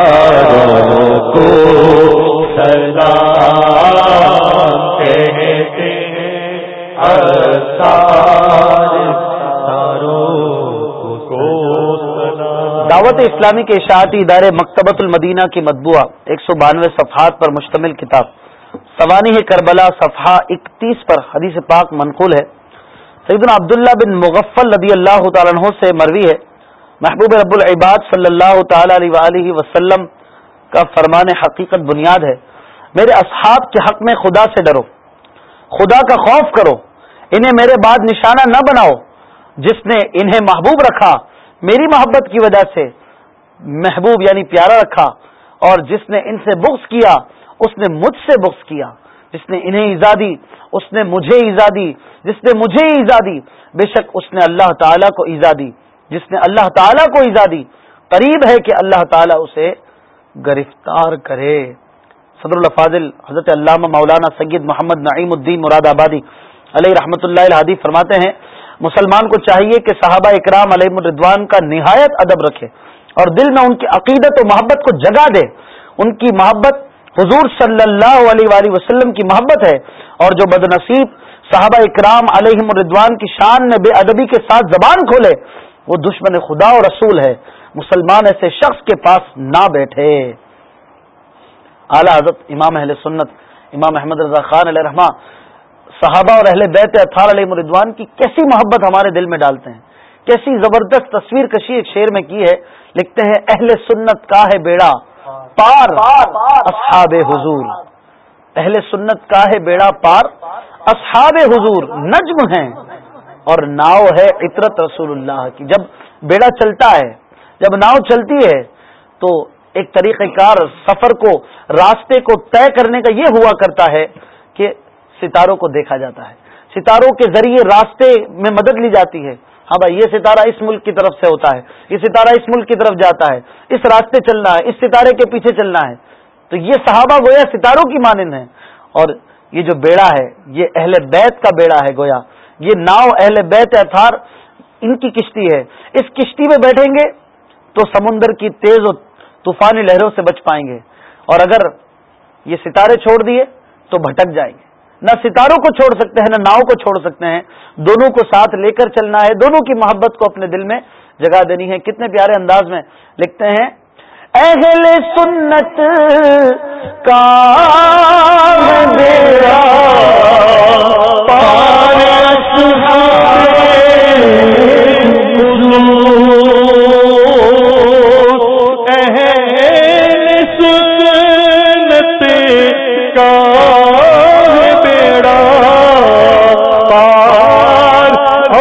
Speaker 5: کو سلام، کہتے ہیں
Speaker 1: دعوت اسلامی کے اشاعتی ادارے مکتبۃ المدینہ کی مطبوعہ، ایک سو بانوے صفحات پر مشتمل کتاب۔ سوانی کربلا صفحہ اکتیس پر حدیث پاک منقول ہے۔ سیدنا عبداللہ بن مغفل رضی اللہ تعالیٰ عنہ سے مروی ہے۔ محبوب رب العباد صلی اللہ تعالی علیہ وآلہ وسلم کا فرمان حقیقت بنیاد ہے۔ میرے اصحاب کے حق میں خدا سے ڈرو۔ خدا کا خوف کرو۔ انہیں میرے بعد نشانہ نہ بناؤ۔ جس نے انہیں محبوب رکھا، میری محبت کی وجہ سے محبوب یعنی پیارا رکھا۔ اور جس نے ان سے بغض کیا اس نے مجھ سے بغض کیا، جس نے انہیں ایزا دی، اس نے مجھے ایزا دی، جس نے مجھے ایزا دی، بے شک اس نے اللہ تعالیٰ کو ایزا دی، جس نے اللہ تعالیٰ کو ایزا دی۔ قریب ہے کہ اللہ تعالیٰ اسے گرفتار کرے۔ صدر الفاظل حضرت علامہ مولانا سید محمد نعیم الدین مراد آبادی علیہ رحمۃ اللہ الحادی فرماتے ہیں، مسلمان کو چاہیے کہ صحابہ اکرام علیہ الردوان کا نہایت ادب رکھے اور دل میں ان کی عقیدت و محبت کو جگا دے۔ ان کی محبت حضور صلی اللہ علیہ وآلہ وسلم کی محبت ہے اور جو بد نصیب صحابہ اکرام علیہ الردوان کی شان میں بے ادبی کے ساتھ زبان کھولے، وہ دشمن خدا و رسول ہے۔ مسلمان ایسے شخص کے پاس نہ بیٹھے۔ اعلی حضرت امام اہل سنت، امام احمد رضا خان علیہ رحمٰ صحابہ اور اہل بیت اطہار علیہ مردوان کی کیسی محبت ہمارے دل میں ڈالتے ہیں۔ کیسی زبردست تصویر کشی ایک شعر میں کی ہے، لکھتے ہیں، اہل سنت کا ہے بیڑا۔ پار اصحاب حضور۔ اہل سنت کا ہے بیڑا پار۔ اصحاب حضور نجم ہیں اور ناؤ ہے عطرت رسول اللہ کی۔ جب بیڑا چلتا ہے، جب ناؤ چلتی ہے، تو ایک طریقہ کار سفر کو، راستے کو طے کرنے کا یہ ہوا کرتا ہے کہ ستاروں کو دیکھا جاتا ہے۔ ستاروں کے ذریعے راستے میں مدد لی جاتی ہے۔ ہاں بھائی، یہ ستارہ اس ملک کی طرف سے ہوتا ہے، یہ ستارہ اس ملک کی طرف جاتا ہے، اس راستے چلنا ہے، اس ستارے کے پیچھے چلنا ہے۔ تو یہ صحابہ گویا ستاروں کی مانند ہے اور یہ جو بیڑا ہے، یہ اہل بیت کا بیڑا ہے گویا۔ یہ ناؤ اہل بیت اتھار ان کی کشتی ہے۔ اس کشتی میں بیٹھیں گے تو سمندر کی تیز و طوفانی لہروں سے بچ پائیں گے۔ اور اگر یہ ستارے چھوڑ دیے تو بھٹک جائیں گے۔ نہ ستاروں کو چھوڑ سکتے ہیں، نہ ناؤ کو چھوڑ سکتے ہیں۔ دونوں کو ساتھ لے کر چلنا ہے۔ دونوں کی محبت کو اپنے دل میں جگہ دینی ہے۔ کتنے پیارے انداز میں لکھتے ہیں، اہل سنت کا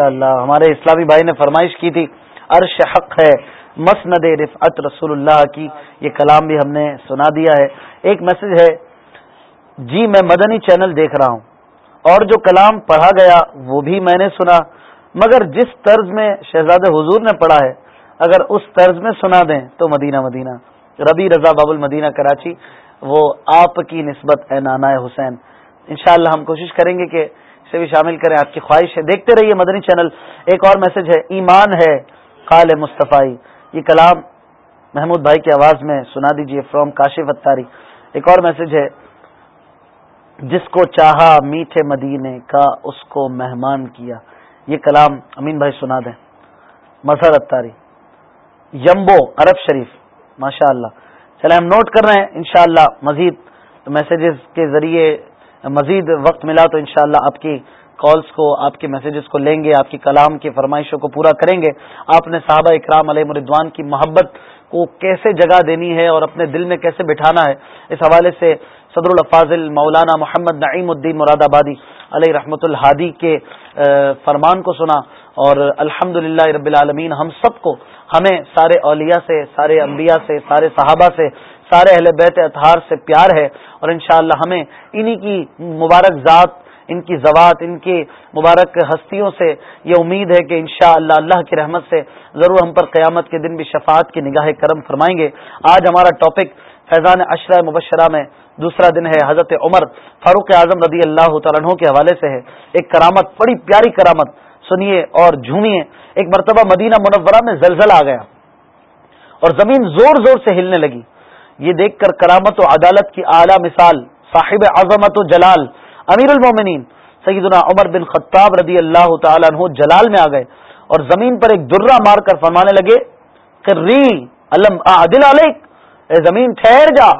Speaker 1: ماشاء اللہ ہمارے اسلامی بھائی نے فرمائش کی تھی، عرش حق ہے، مسند رفعت رسول اللہ کی، یہ کلام بھی ہم نے سنا دیا ہے۔ ایک میسج ہے جی میں مدنی چینل دیکھ رہا ہوں، اور جو کلام پڑھا گیا وہ بھی میں نے سنا، مگر جس طرز میں شہزاد حضور نے پڑھا ہے، اگر اس طرز میں سنا دیں تو مدینہ مدینہ۔ ربی رضا باب المدینہ، کراچی، وہ آپ کی نسبت اے نانا حسین۔ انشاءاللہ ہم کوشش کریں گے کہ اسے بھی شامل کریں۔ آپ کی خواہش ہے۔ دیکھتے رہیے مدنی چینل۔ ایک اور میسج ہے، ایمان ہے، قال مصطفی۔ یہ کلام محمود بھائی کی آواز میں سنا دیجیے فرام کاشف اتاری ایک اور میسج ہے، جس کو چاہا میٹھے مدینے کا، اس کو مہمان کیا۔ یہ کلام امین بھائی سنا دیں۔ مظہر اتاری یمبو، عرب شریف۔ ماشاء اللہ چلے ہم نوٹ کر رہے ہیں، انشاءاللہ مزید میسیجز کے ذریعے مزید وقت ملا تو انشاءاللہ آپ کی کالز کو، آپ کے میسیجز کو لیں گے، آپ کی کلام کی فرمائشوں کو پورا کریں گے۔ آپ نے صحابہ اکرام علیہ مردوان کی محبت کو کیسے جگہ دینی ہے اور اپنے دل میں کیسے بٹھانا ہے، اس حوالے سے صدر الفاظل مولانا محمد نعیم الدین مراد آبادی علیہ رحمۃ الحادی کے فرمان کو سنا۔ اور الحمد رب العالمین ہم سب کو، ہمیں سارے اولیاء سے، سارے انبیاء سے، سارے صحابہ سے سارے اہل بیت اتحار سے پیار ہے اور انشاءاللہ ہمیں انہی کی مبارک ذات، ان کی زوات، ان کی مبارک ہستیوں سے یہ امید ہے کہ انشاءاللہ اللہ اللہ کی رحمت سے ضرور ہم پر قیامت کے دن بھی شفاعت کی نگاہ کرم فرمائیں گے۔ آج ہمارا ٹاپک فیضان اشرہ مبشرہ میں دوسرا دن ہے، حضرت عمر فاروق اعظم رضی اللہ تعالیٰ کے حوالے سے ہے۔ ایک کرامت، بڑی پیاری کرامت، سنیے اور جھومیے۔ ایک مرتبہ مدینہ منورہ میں زلزلہ آ گیا اور زمین زور زور سے ہلنے لگی۔ یہ دیکھ کر کرامت و عدالت کی اعلیٰ مثال، صاحب عظمت و جلال، امیر المومنین، سیدنا عمر بن خطاب رضی اللہ تعالیٰ عنہ جلال میں آ گئے اور زمین پر ایک درہ مار کر فرمانے لگے کہ علم عدل علیک، اے زمین ٹھہر جا،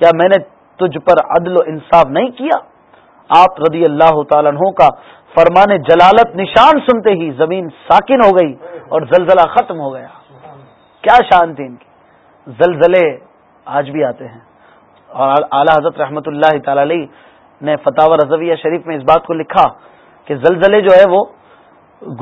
Speaker 1: کیا میں نے تجھ پر عدل و انصاف نہیں کیا؟ آپ رضی اللہ تعالیٰ عنہ کا فرمان جلالت نشان سنتے ہی زمین ساکن ہو گئی اور زلزلہ ختم ہو گیا۔ کیا شان تھی ان کی؟ زلزلے آج بھی آتے ہیں۔ اور اعلیٰ حضرت رحمۃ اللہ تعالی علیہ نے فتح رضویہ شریف میں اس بات کو لکھا کہ زلزلے جو ہے وہ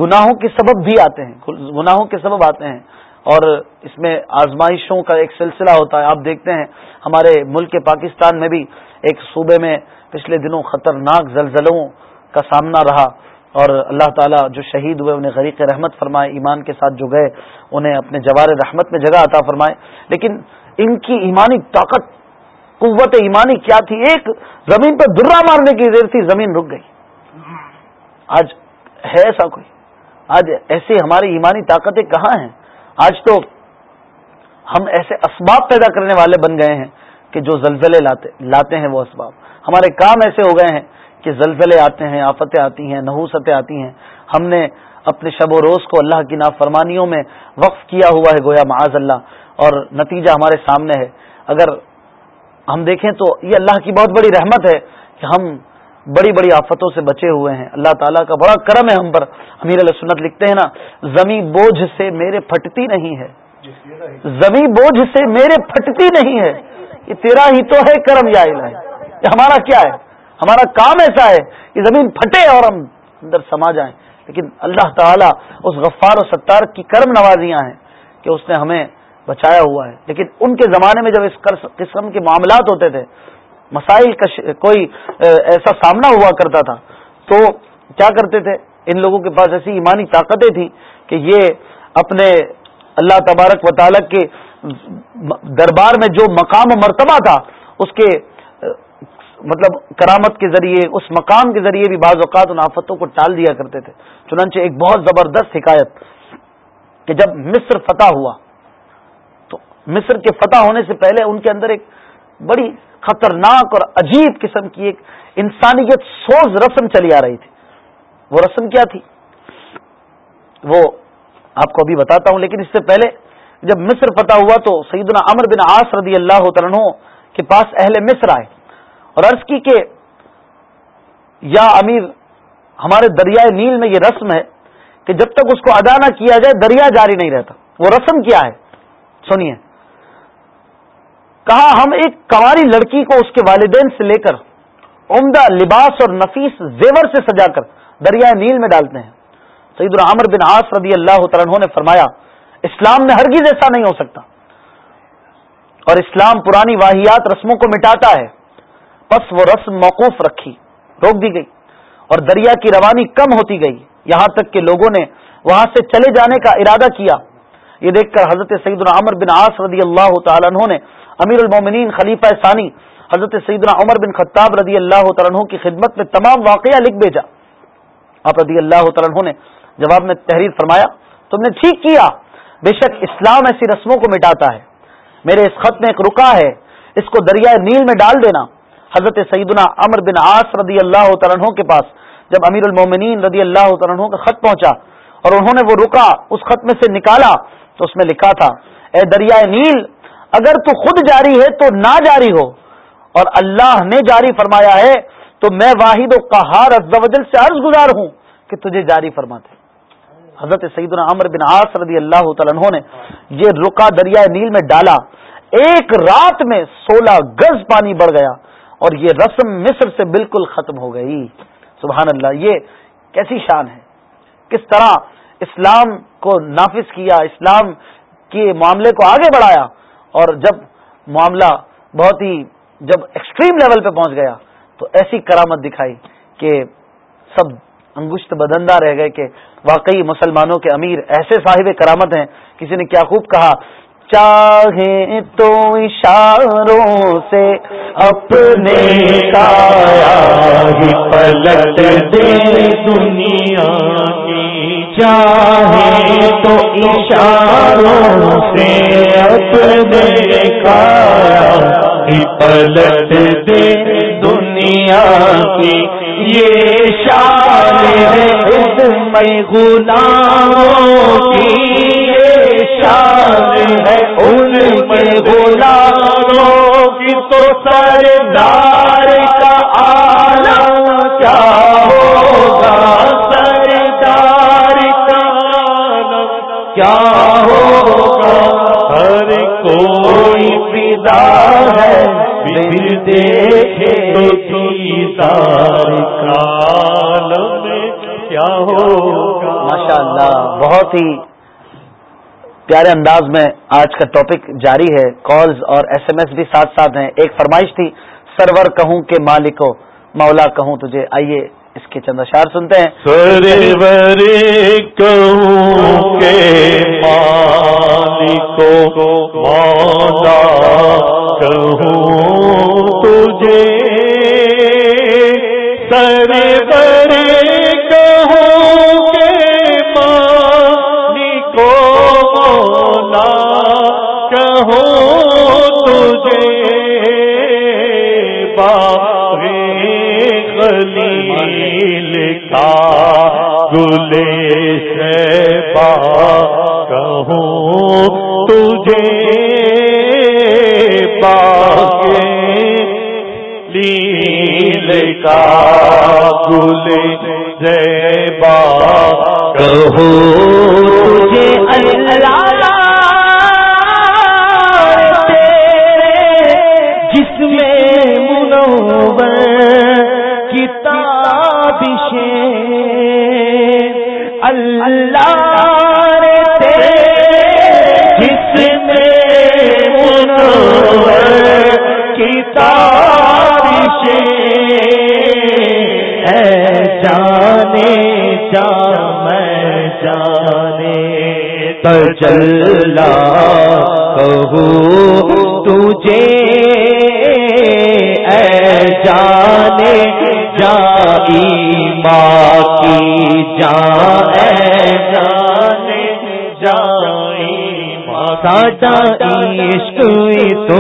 Speaker 1: گناہوں کے سبب بھی آتے ہیں۔ گناہوں کے سبب آتے ہیں۔ اور اس میں آزمائشوں کا ایک سلسلہ ہوتا ہے۔ آپ دیکھتے ہیں ہمارے ملک پاکستان میں بھی ایک صوبے میں پچھلے دنوں خطرناک زلزلوں کا سامنا رہا۔ اور اللہ تعالیٰ جو شہید ہوئے، انہیں غریق رحمت فرمائے، ایمان کے ساتھ جو گئے، انہیں اپنے جوار رحمت میں جگہ عطا فرمائے۔ لیکن ان کی ایمانی طاقت، قوت ایمانی کیا تھی؟ ایک زمین پہ درا مارنے کی دیر تھی، زمین رک گئی۔ آج ہے ایسا کوئی؟ آج ایسی ہماری ایمانی طاقتیں کہاں ہیں؟ آج تو ہم ایسے اسباب پیدا کرنے والے بن گئے ہیں کہ جو زلزلے لاتے لاتے ہیں وہ اسباب۔ ہمارے کام ایسے ہو گئے ہیں کہ زلزلے آتے ہیں، آفتیں آتی ہیں، نحوستیں آتی ہیں۔ ہم نے اپنے شب و روز کو اللہ کی نافرمانیوں میں وقف کیا ہوا ہے، گویا معاذ اللہ۔ اور نتیجہ ہمارے سامنے ہے۔ اگر ہم دیکھیں تو یہ اللہ کی بہت بڑی رحمت ہے کہ ہم بڑی بڑی آفتوں سے بچے ہوئے ہیں۔ اللہ تعالیٰ کا بڑا کرم ہے ہم پر۔ امیر علیہ سنت لکھتے ہیں نا، زمیں بوجھ سے میرے پھٹتی نہیں ہے۔ زمیں بوجھ سے میرے پھٹتی نہیں ہے۔ یہ تیرا ہی تو ہے کرم، یا الہی۔ یہ ہمارا کیا ہے؟ ہمارا کام ایسا ہے کہ زمین پھٹے اور ہم اندر سما جائیں۔ لیکن اللہ تعالیٰ اس غفار و ستار کی کرم نوازیاں ہیں کہ اس نے ہمیں بچایا ہوا ہے۔ لیکن ان کے زمانے میں جب اس قسم کے معاملات ہوتے تھے، مسائل کا کوئی ایسا سامنا ہوا کرتا تھا، تو کیا کرتے تھے؟ ان لوگوں کے پاس ایسی ایمانی طاقتیں تھیں کہ یہ اپنے اللہ تبارک و تعالی کے دربار میں جو مقام و مرتبہ تھا، اس کے مطلب کرامت کے ذریعے، اس مقام کے ذریعے بھی بعض اوقات ان آفتوں کو ٹال دیا کرتے تھے۔ چنانچہ ایک بہت زبردست حکایت کہ جب مصر فتح ہوا مصر کے فتح ہونے سے پہلے ان کے اندر ایک بڑی خطرناک اور عجیب قسم کی ایک انسانیت سوز رسم چلی آ رہی تھی۔ وہ رسم کیا تھی؟ وہ آپ کو ابھی بتاتا ہوں، لیکن اس سے پہلے جب مصر فتح ہوا تو سیدنا امر بن آس رضی اللہ عنہ کے پاس اہل مصر آئے اور عرض کی کہ یا امیر، ہمارے دریائے نیل میں یہ رسم ہے کہ جب تک اس کو ادا نہ کیا جائے، دریا جاری نہیں رہتا۔ وہ رسم کیا ہے؟ سنیے۔ کہا، ہم ایک کنواری لڑکی کو اس کے والدین سے لے کر عمدہ لباس اور نفیس زیور سے سجا کر دریائے نیل میں ڈالتے ہیں۔ سعید العمر بن آس رضی اللہ عنہ نے فرمایا، اسلام میں ہرگز ایسا نہیں ہو سکتا۔ اور اسلام پرانی واحیات رسموں کو مٹاتا ہے۔ پس وہ رسم موقوف رکھی، روک دی گئی۔ اور دریا کی روانی کم ہوتی گئی۔ یہاں تک کہ لوگوں نے وہاں سے چلے جانے کا ارادہ کیا۔ یہ دیکھ کر حضرت سعید العمر بن آس رضی اللہ تعالیٰ عنہ نے امیر المومنین خلیفہ ثانی حضرت سیدنا عمر بن خطاب رضی اللہ عنہ کی خدمت میں تمام واقعہ لکھ بھیجا۔ آپ رضی اللہ عنہ نے جواب میں تحریر فرمایا، تم نے ٹھیک کیا، بے شک اسلام ایسی رسموں کو مٹاتا ہے۔ میرے اس خط میں ایک رکا ہے، اس کو دریائے نیل میں ڈال دینا۔ حضرت سیدنا امر بن آس رضی اللہ عنہ کے پاس جب امیر المومنین رضی اللہ عنہ کا خط پہنچا اور انہوں نے وہ رکا اس خط میں سے نکالا تو اس میں لکھا تھا، اے دریائے نیل اگر تو خود جاری ہے تو نہ جاری ہو۔ اور اللہ نے جاری فرمایا ہے، تو میں واحد و قہار وجل سے عرض گزار ہوں کہ تجھے جاری فرماتے۔ حضرت سعید عمر بن عاص رضی اللہ تعالیٰ نے یہ رکا دریائے نیل میں ڈالا۔ ایک رات میں سولہ گز پانی بڑھ گیا اور یہ رسم مصر سے بالکل ختم ہو گئی۔ سبحان اللہ، یہ کیسی شان ہے۔ کس طرح اسلام کو نافذ کیا، اسلام کے معاملے کو آگے بڑھایا۔ اور جب معاملہ بہت ہی جب ایکسٹریم لیول پہ پہنچ گیا، تو ایسی کرامت دکھائی کہ سب انگشت بدندہ رہ گئے کہ واقعی مسلمانوں کے امیر ایسے صاحب کرامت ہیں، کسی نے کیا خوب کہا چاہے تو اشاروں سے اپنے
Speaker 5: پلٹ دے دنیا چاہے تو اشاروں سے اپنے پلٹ دے دنیا کی۔ یہ شان ہے اس میں غلاموں کی۔ ہے، ان میں غلاموں کی تو سردار کا عالم کیا ہوگا؟ سردار کا عالم کیا ہوگا؟ ہر کوئی فدا ہے دیکھے دیدار کا عالم کیا ہوگا؟
Speaker 1: ماشاء اللہ بہت ہی پیارے انداز میں آج کا ٹاپک جاری ہے. کالز اور ایس ایم ایس بھی ساتھ ساتھ ہیں. ایک فرمائش تھی، سرور کہوں کہ مالکو مولا کہوں تجھے. آئیے اس کے چند اشار سنتے ہیں.
Speaker 5: سرور کہوں کہ مالکو مولا کہوں تجھے۔ سرور تجھے باغ خلیل کا گلے سے با کہوں تجھے باغ لیل کا گل زیبا کہوں تجلا کہوں تجھے، اے جانے جائی ماں کی جان، اے جانے جائی ساڈا عشق تو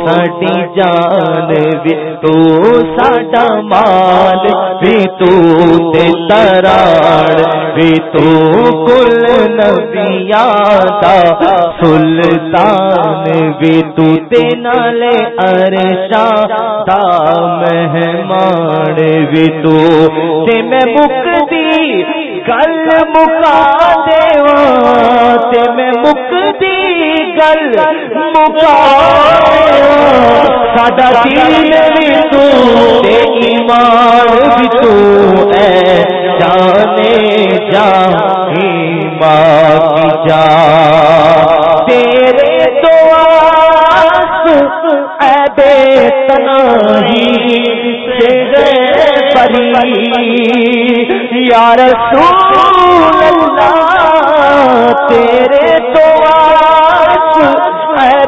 Speaker 5: ساڈی جان وی تو ساڈا مال وی تو تے تراڑ وی تو کل نبیاں دا سلطان وی تو تے نال عرشا دا مہمان وی تو تے میں مکدی گل مکا دیواں، تے میں مکدی گل مکا ساڈا دین بھی تو تے ایمان بھی تو اے جانے جا ایمان جا۔ تیرے تو آس اے بے تنہی سے گئے پری۔ یا رسول اللہ، تیرے تو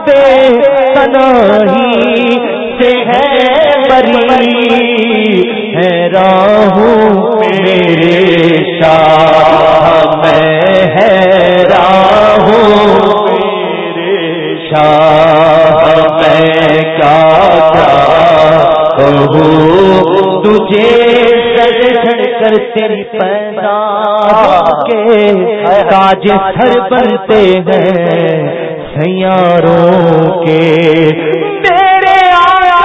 Speaker 5: بے تنہی سے ہے بری، ہے راہوں میرے شاہ، میں ہے راہوں میرے شاہ، میں کیا کہوں؟ تجھے سر چڑھ کر تیری پیدا کے تاج سر بنتے ہیں۔ سیاروں کے میرے آیا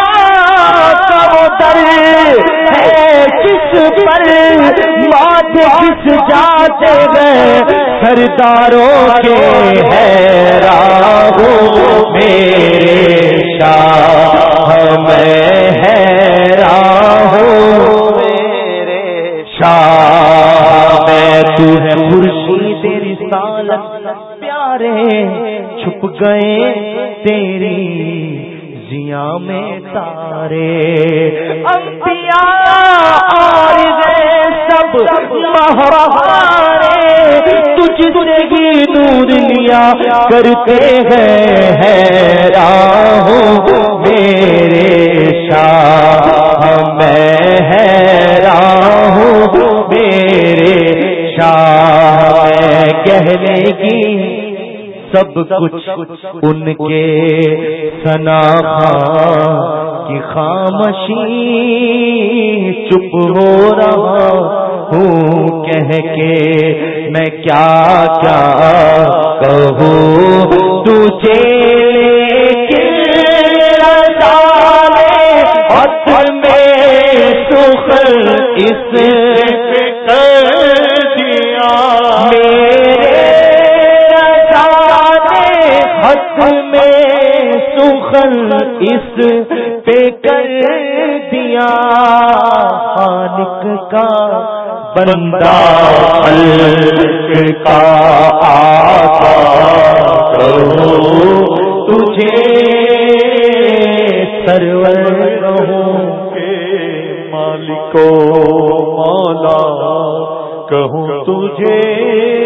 Speaker 5: کا در ہے کس پر؟ مات کس جاتے ہیں سرداروں کے ہے راہو میرے شاہ، میں ہے راہو میرے شاہ، میں تو ہے خورشید تیری سالت پیارے چھپ گئے تیری زیا میں تارے۔ انبیاء اور گئے سب مہارے تجھ سے ہی نور لیا کرتے ہیں، حیران میرے شاہ۔ میں حیران میرے شاہ۔ کہنے کی سب کچھ ان کے سنا کی خامشی چپ ہو رہا ہوں، کہہ کے میں کیا کیا کہوں؟ تجھے میں سخ اس حق میں سخن اس پہ کر دیا۔ خالق کا بندہ خلق کا آقا کرو۔ تجھے سرور رہو مالک مولا، کہوں تجھے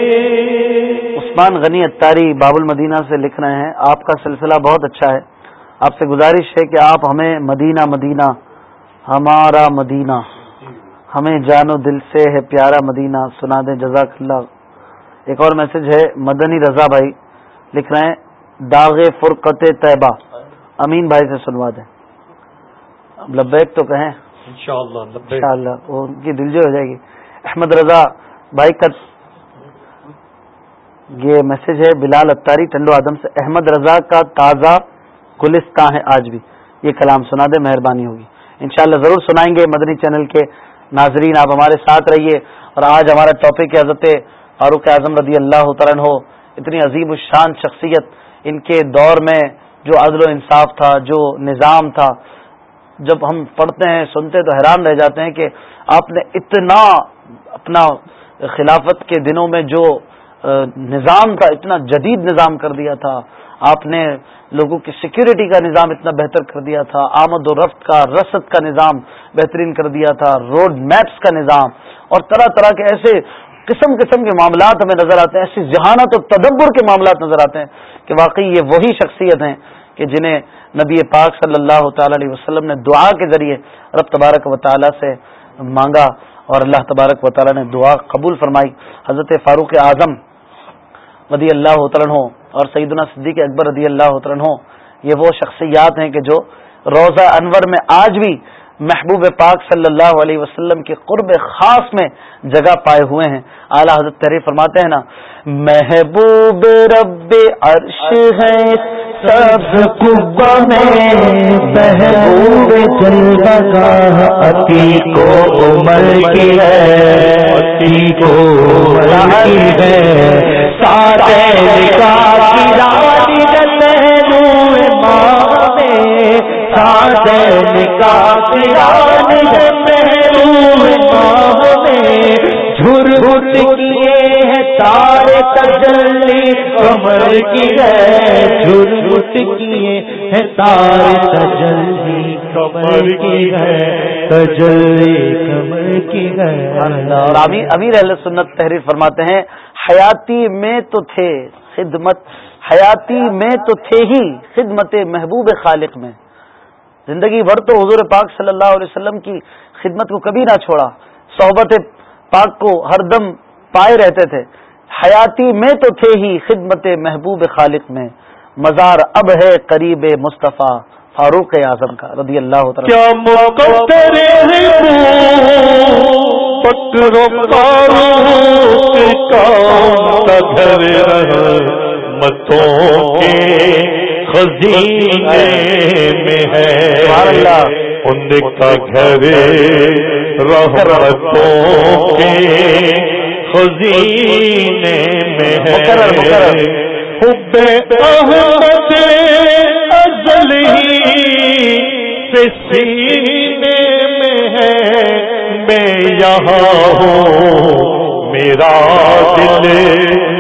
Speaker 1: عثمان غنی اتاری باب المدینہ سے لکھ رہے ہیں۔ آپ کا سلسلہ بہت اچھا ہے۔ آپ سے گزارش ہے کہ آپ ہمیں مدینہ مدینہ ہمارا مدینہ ہمیں جان و دل سے ہے پیارا مدینہ سنا دیں۔ جزاک اللہ۔ ایک اور میسج ہے مدنی رضا بھائی لکھ رہے ہیں داغ فرقت طیبہ۔ امین بھائی سے سنوا دیں۔ لبیک تو کہیں۔ انشاءاللہ ان کی دل جو ہو جائے گی۔ احمد رضا بھائی کا یہ میسج ہے بلال اتاری ٹنڈو آدم سے۔ احمد رضا کا تازہ گلستان ہے آج بھی۔ یہ کلام سنا دے مہربانی ہوگی۔ انشاءاللہ ضرور سنائیں گے مدنی چینل کے ناظرین۔ آپ ہمارے ساتھ رہیے۔ اور آج ہمارا ٹاپک حضرت فاروق اعظم رضی اللہ تعالیٰ ہو اتنی عظیم الشان شخصیت ان کے دور میں جو عدل و انصاف تھا، جو نظام تھا۔ جب ہم پڑھتے ہیں، سنتے تو حیران رہ جاتے ہیں کہ آپ نے اتنا اپنا خلافت کے دنوں میں جو نظام تھا اتنا جدید نظام کر دیا تھا۔ آپ نے لوگوں کی سیکیورٹی کا نظام اتنا بہتر کر دیا تھا۔ آمد و رفت کا، رسد کا نظام بہترین کر دیا تھا۔ روڈ میپس کا نظام۔ اور طرح طرح کے ایسے قسم قسم کے معاملات ہمیں نظر آتے ہیں۔ ایسی ذہانت اور تدبر کے معاملات نظر آتے ہیں کہ واقعی یہ وہی شخصیت ہیں کہ جنہیں نبی پاک صلی اللہ تعالی علیہ وسلم نے دعا کے ذریعے رب تبارک و تعالیٰ سے مانگا اور اللہ تبارک و تعالیٰ نے دعا قبول فرمائی۔ حضرت فاروق اعظم رضی اللہ عنہ اور سیدنا صدیق اکبر رضی اللہ عنہ، یہ وہ شخصیات ہیں کہ جو روزہ انور میں آج بھی محبوب پاک صلی اللہ علیہ وسلم کے قرب خاص میں جگہ پائے ہوئے ہیں۔ اعلیٰ حضرت تحریر فرماتے ہیں نا، محبوب رب عرش ہے، سب میں محبوب
Speaker 5: کو عمر کی ہے کو عمر کی ہے۔ کیے ہیں تارے تجلی کمر کی ہے کیے ہیں تارے تجلی کمر کی ہے تجلی کمر کی ہے
Speaker 1: امیر اہل سنت تحریر فرماتے ہیں حیاتی میں تو تھے خدمت، حیاتی میں تو تھے ہی خدمت محبوب خالق میں۔ زندگی بھر تو حضور پاک صلی اللہ علیہ وسلم کی خدمت کو کبھی نہ چھوڑا۔ صحبت پاک کو ہر دم پائے رہتے تھے۔ حیاتی میں تو تھے ہی خدمت محبوب خالق میں۔ مزار اب ہے قریب مصطفیٰ فاروق اعظم کا، رضی اللہ
Speaker 5: متوں کے خزینے میں ہے ان کا گھر رحمتوں کے خزینے میں ہے حب احمد یہاں ہوں میرا دل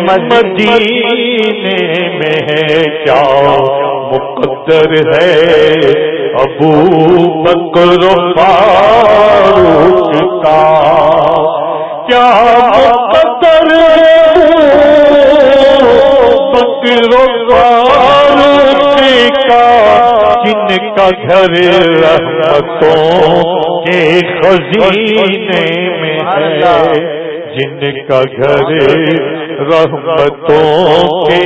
Speaker 5: مدینے میں ہے کیا مقدر ہے؟ ابو بکر فاروق کا کیا مقدر بکر فاروق کا جن کا گھر رحمتوں کے خزینے میں ہے۔ جن کا گھر رحمتوں کے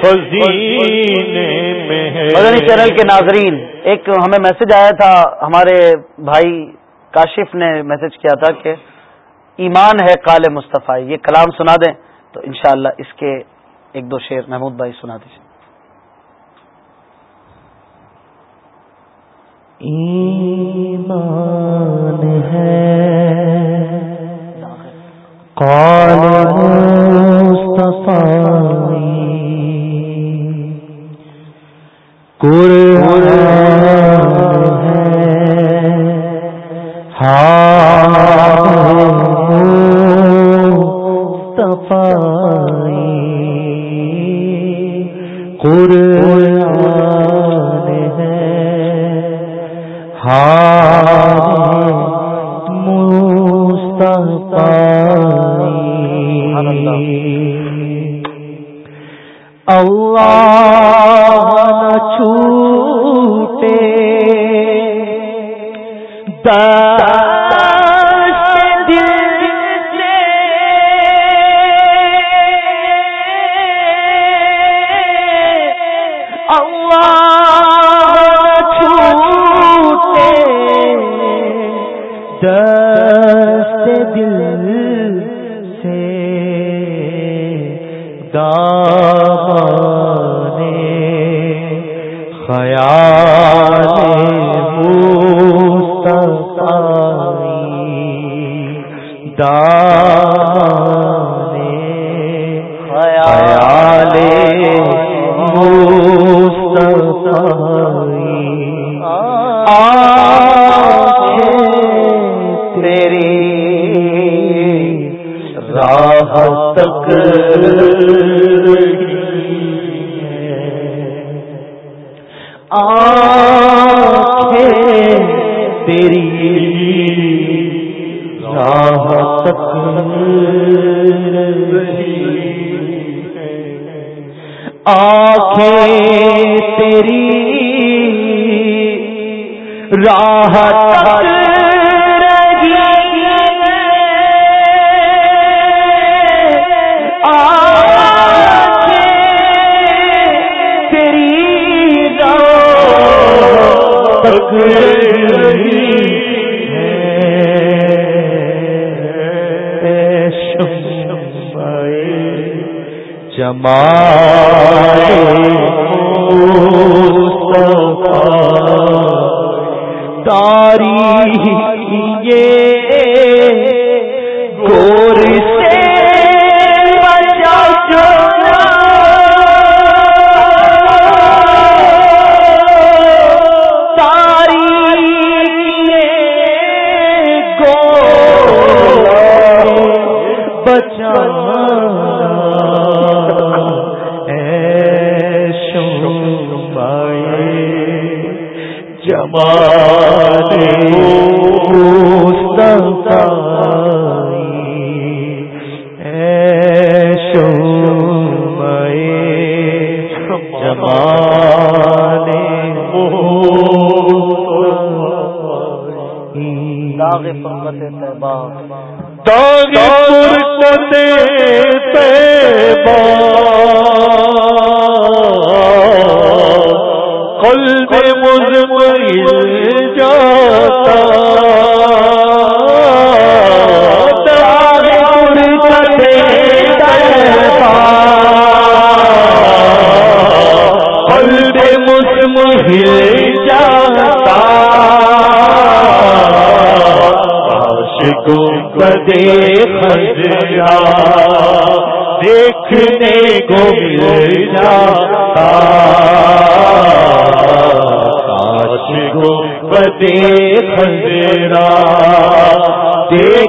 Speaker 5: خزینے میں ہے۔
Speaker 1: مدنی چینل کے ناظرین، ایک ہمیں میسج آیا تھا، ہمارے بھائی کاشف نے میسج کیا تھا کہ ایمان ہے کال مصطفیٰ، یہ کلام سنا دیں تو انشاءاللہ اس کے ایک دو شعر محمود بھائی سنا دیجیے
Speaker 5: ایمان ہے۔ قال مصطفی قرآن ہے۔ ہاں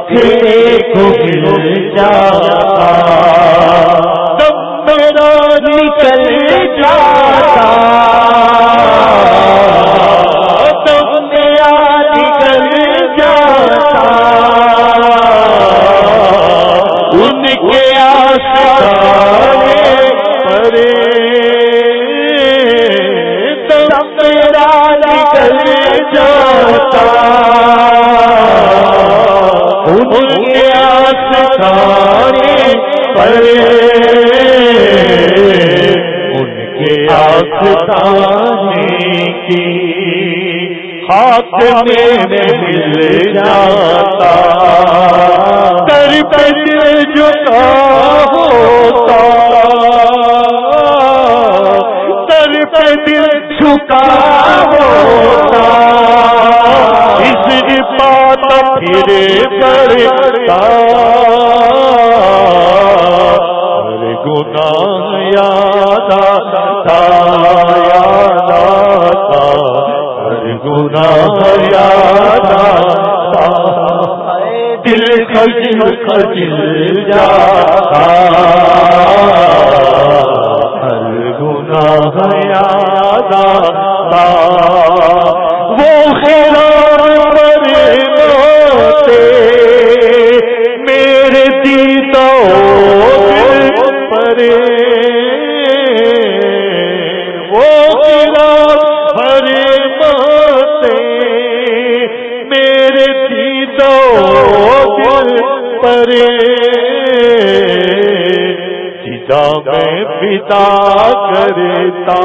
Speaker 6: کو گر جا میرے پڑتا گنا یاد آتا، یاد گنا یاد دل خجل خجل جاتا۔ ہر گنا یاد وہ خیرا
Speaker 5: کرتا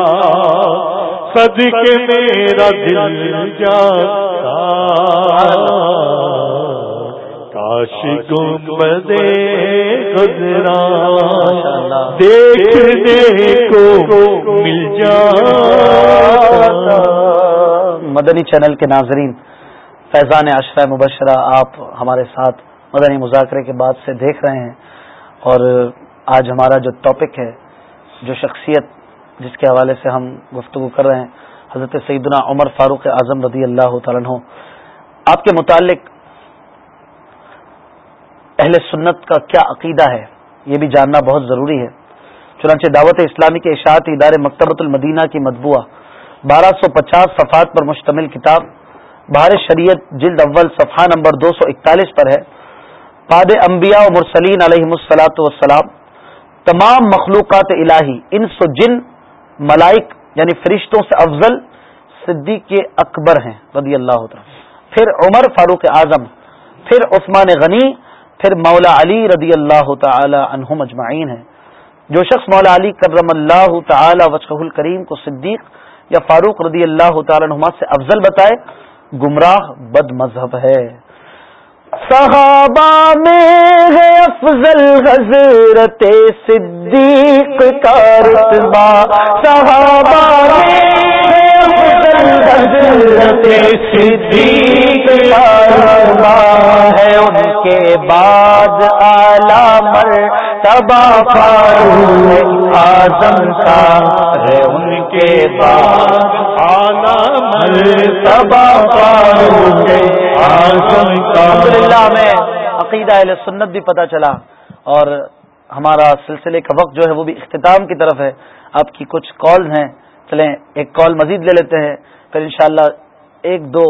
Speaker 5: سد کے میرا دل جاتا کاش گنبدے گزرا، دیکھنے کو مل جا
Speaker 1: مدنی چینل کے ناظرین، فیضان عشرہ مبشرہ، آپ ہمارے ساتھ مدنی یعنی مذاکرے کے بعد سے دیکھ رہے ہیں اور آج ہمارا جو ٹاپک ہے، جو شخصیت جس کے حوالے سے ہم گفتگو کر رہے ہیں، حضرت سیدنا عمر فاروق اعظم رضی اللہ تعالیٰ آپ کے متعلق اہل سنت کا کیا عقیدہ ہے؟ یہ بھی جاننا بہت ضروری ہے۔ چنانچہ دعوت اسلامی کے اشاعت ادارے مکتبۃ المدینہ کی مطبوعہ، بارہ سو پچاس صفحات پر مشتمل کتاب بہار شریعت جلد اول صفحہ نمبر دو سو اکتالیس پر ہے۔ پاد انبیاء و مرسلین علیہ السلاۃ وسلام تمام مخلوقات الہی ان سو جن، ملائک یعنی فرشتوں سے افضل صدیق اکبر ہیں، رضی اللہ تعالی۔ پھر عمر فاروق اعظم، پھر عثمان غنی، پھر مولا علی رضی اللہ تعالی عنہم اجمعین ہیں۔ جو شخص مولا علی کرم اللہ تعالی وجہ الکریم کو صدیق یا فاروق رضی اللہ تعالی عنہما سے افضل بتائے، گمراہ، بد مذہب ہے۔ صحابہ میں ہے افضل حضرت صدیق کا رتبہ۔ صحابہ میں ہے افضل حضرت صدیق کا رتبہ۔ ہے ان کے بعد اعلی مر تبا فاروق اعظم کا ہے ان کے بعد اعلی مر تبا فاروق آزم کا۔ الحمد میں عقیدہ اہل سنت بھی پتہ چلا اور ہمارا سلسلے کا وقت جو ہے وہ بھی اختتام کی طرف ہے۔ آپ کی کچھ کال ہیں، چلیں ایک کال مزید لے لیتے ہیں۔ پھر انشاءاللہ ایک دو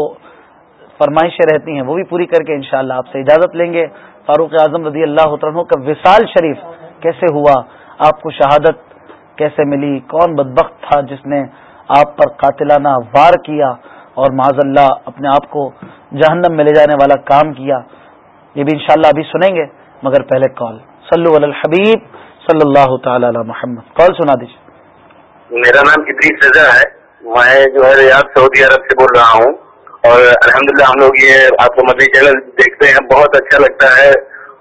Speaker 1: فرمائشیں رہتی ہیں، وہ بھی پوری کر کے انشاءاللہ شاء آپ سے اجازت لیں گے۔ فاروق اعظم رضی اللہ عنہ کا وصال شریف کیسے ہوا؟ آپ کو شہادت کیسے ملی؟ کون بدبخت تھا جس نے آپ پر قاتلانہ وار کیا اور معذ اللہ اپنے آپ کو جہنم میں لے جانے والا کام کیا؟ یہ بھی انشاءاللہ ابھی سنیں گے، مگر پہلے کال۔ صلو علی الحبیب صلی اللہ تعالی علی محمد۔ کال سنا دیجیے
Speaker 10: میرا نام ادریس رضا ہے۔ میں جو ہے ریاض سعودی عرب سے بول رہا ہوں۔ اور الحمدللہ ہم لوگ یہ آپ کو مدنی چینل دیکھتے ہیں، بہت اچھا لگتا ہے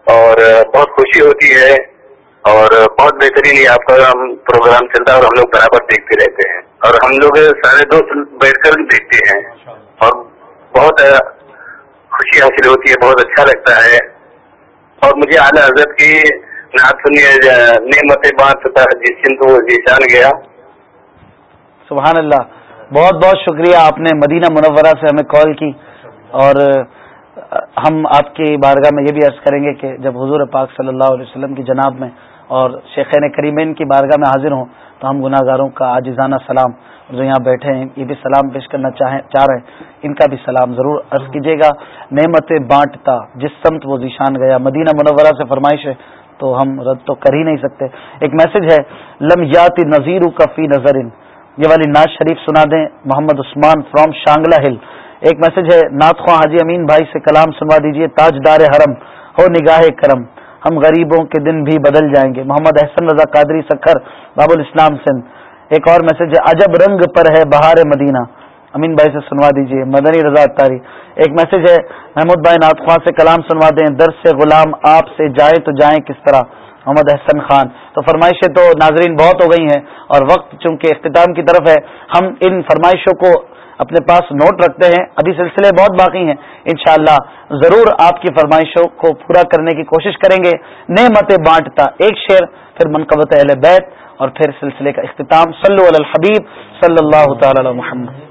Speaker 10: اور بہت خوشی ہوتی ہے اور بہت بہترین یہ آپ کا پروگرام چلتا ہے اور ہم لوگ برابر دیکھتے رہتے ہیں۔ اور ہم لوگ سارے دوست بیٹھ کر دیکھتے ہیں اور بہت خوشی حاصل ہوتی ہے، بہت اچھا لگتا ہے۔ اور مجھے اعلیٰ حضرت کی نعت سنی نعمت بات جس دن تو جیسان گیا۔
Speaker 1: سبحان اللہ۔ بہت بہت شکریہ آپ نے مدینہ منورہ سے ہمیں کال کی اور ہم آپ کی بارگاہ میں یہ بھی عرض کریں گے کہ جب حضور پاک صلی اللہ علیہ وسلم کی جناب میں اور شیخین کریمین کی بارگاہ میں حاضر ہوں تو ہم گناہ گاروں کا عاجزانہ سلام جو یہاں بیٹھے ہیں، یہ بھی سلام پیش کرنا چاہ رہے ہیں، ان کا بھی سلام ضرور عرض کیجیے گا۔ نعمت بانٹتا، جس سمت وہ ذیشان گیا۔ مدینہ منورہ سے فرمائش ہے تو ہم رد تو کر ہی نہیں سکتے۔ ایک میسج ہے، لم یاتی نذیر کا فی نظر یہ والی ناز شریف سنا دیں، محمد عثمان فرام شانگلہ ہل۔ ایک میسج ہے، نعت خواہ حاجی امین بھائی سے کلام سنوا دیجیے تاج دار حرم، ہو نگاہ کرم۔ ہم غریبوں کے دن بھی بدل جائیں گے۔ محمد احسن رضا قادری سکھر باب الاسلام سندھ۔ ایک اور میسج ہے، عجب رنگ پر ہے بہار مدینہ۔ امین بھائی سے سنوا دیجیے مدنی رضا تاری ایک میسج ہے، محمود بھائی ناتخواں سے کلام سنوا دیں، درس سے غلام آپ سے جائیں تو جائیں کس طرح؟ محمد احسن خان۔ تو فرمائشیں تو ناظرین بہت ہو گئی ہیں اور وقت چونکہ اختتام کی طرف ہے، ہم ان فرمائشوں کو اپنے پاس نوٹ رکھتے ہیں۔ ابھی سلسلے بہت باقی ہیں۔ انشاءاللہ ضرور آپ کی فرمائشوں کو پورا کرنے کی کوشش کریں گے۔ نعمت بانٹتا ایک شعر، پھر منقبت اہل بیت اور پھر سلسلے کا اختتام۔ صلو علی الحبیب صلی اللہ تعالی علی محمد۔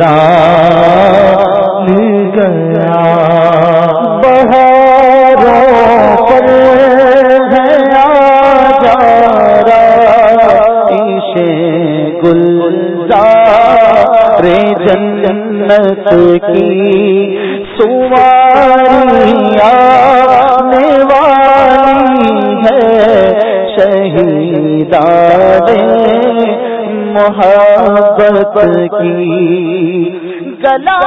Speaker 5: گرتا گیا۔ بہاروں پر ہے جارا ایشے گلزار جنت کی سواریاں والی ہے۔ شہیدار گلا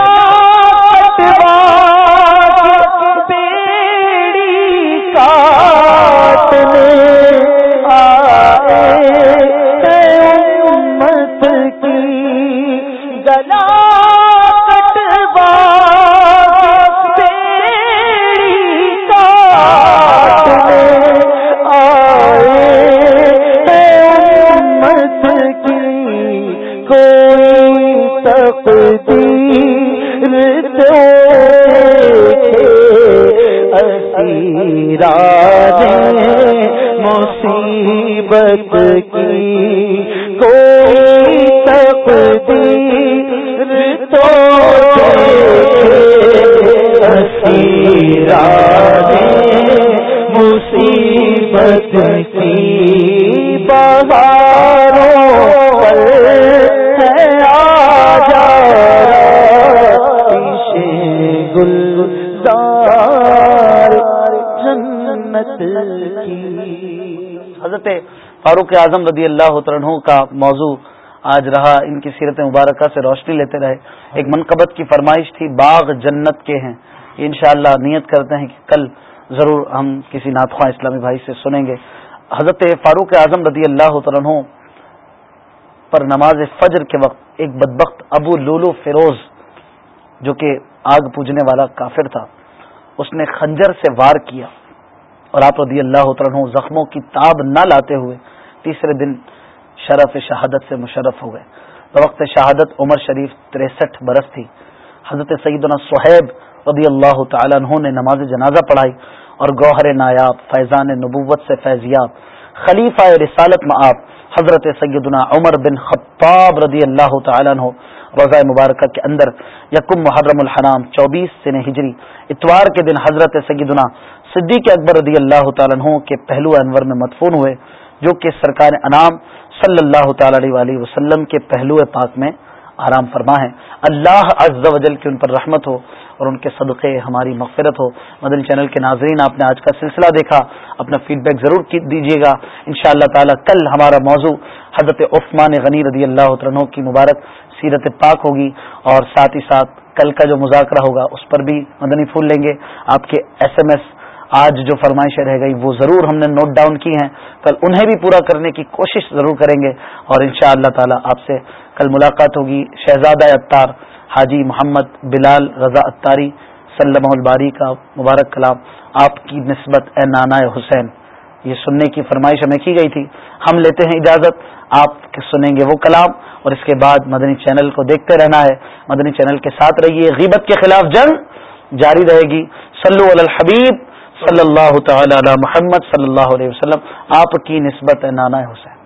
Speaker 1: فاروق اعظم رضی اللہ عنہ کا موضوع آج رہا۔ ان کی سیرت مبارکہ سے روشنی لیتے رہے۔ ایک منقبت کی فرمائش تھی، باغ جنت کے ہیں۔ انشاءاللہ نیت کرتے ہیں کہ کل ضرور ہم کسی ناتخواں اسلامی بھائی سے سنیں گے۔ حضرت فاروق اعظم رضی اللہ عنہ پر نماز فجر کے وقت ایک بدبخت ابو لولو فیروز، جو کہ آگ پوجنے والا کافر تھا، اس نے خنجر سے وار کیا اور آپ رضی اللہ عنہ زخموں کی تاب نہ لاتے ہوئے تیسرے دن شرف شہادت سے مشرف ہو گئے۔ وقت شہادت عمر شریف تریسٹھ برس تھی۔ حضرت سیدنا صہیب رضی اللہ تعالیٰ عنہ نے نماز جنازہ پڑھائی اور گوہر نایاب، فیضان نبوت سے فیضیاب، خلیفہ رسالت میں آپ حضرت سیدنا عمر بن خطاب رضی اللہ تعالیٰ عنہ روزہ مبارکہ کے اندر یکم محرم الحرام چوبیس سن ہجری اتوار کے دن حضرت سیدنا صدیق اکبر رضی اللہ تعالیٰ عنہ کے پہلو انور میں مدفون ہوئے۔ جو کہ سرکار انعام صلی اللہ تعالی علیہ وسلم کے پہلو پاک میں آرام فرما ہے۔ اللہ عز و جل کی ان پر رحمت ہو اور ان کے صدقے ہماری مغفرت ہو۔ مدنی چینل کے ناظرین، آپ نے آج کا سلسلہ دیکھا۔ اپنا فیڈ بیک ضرور دیجیے گا۔ ان شاء اللہ تعالیٰ کل ہمارا موضوع حضرت عثمان غنی رضی اللہ عنہ کی مبارک سیرت پاک ہوگی اور ساتھ ہی ساتھ کل کا جو مذاکرہ ہوگا، اس پر بھی مدنی پھول لیں گے۔ آپ کے ایس ایم ایس آج جو فرمائشیں رہ گئی وہ ضرور ہم نے نوٹ ڈاؤن کی ہیں۔ کل انہیں بھی پورا کرنے کی کوشش ضرور کریں گے۔ اور ان شاء اللہ تعالی آپ سے کل ملاقات ہوگی۔ شہزادہ اتار حاجی محمد بلال رضا اتاری سلم الباری کا مبارک کلام آپ کی نسبت اے نانا حسین۔ یہ سننے کی فرمائش ہمیں کی گئی تھی۔ ہم لیتے ہیں اجازت، آپ سنیں گے وہ کلام۔ اور اس کے بعد مدنی چینل کو دیکھتے رہنا ہے۔ مدنی چینل کے ساتھ رہیے۔ غیبت کے خلاف جنگ جاری رہے گی۔ سلو الحبیب۔ صلی اللہ تعالی علی محمد صلی اللہ علیہ وسلم آپ کی نسبت نانا حسین۔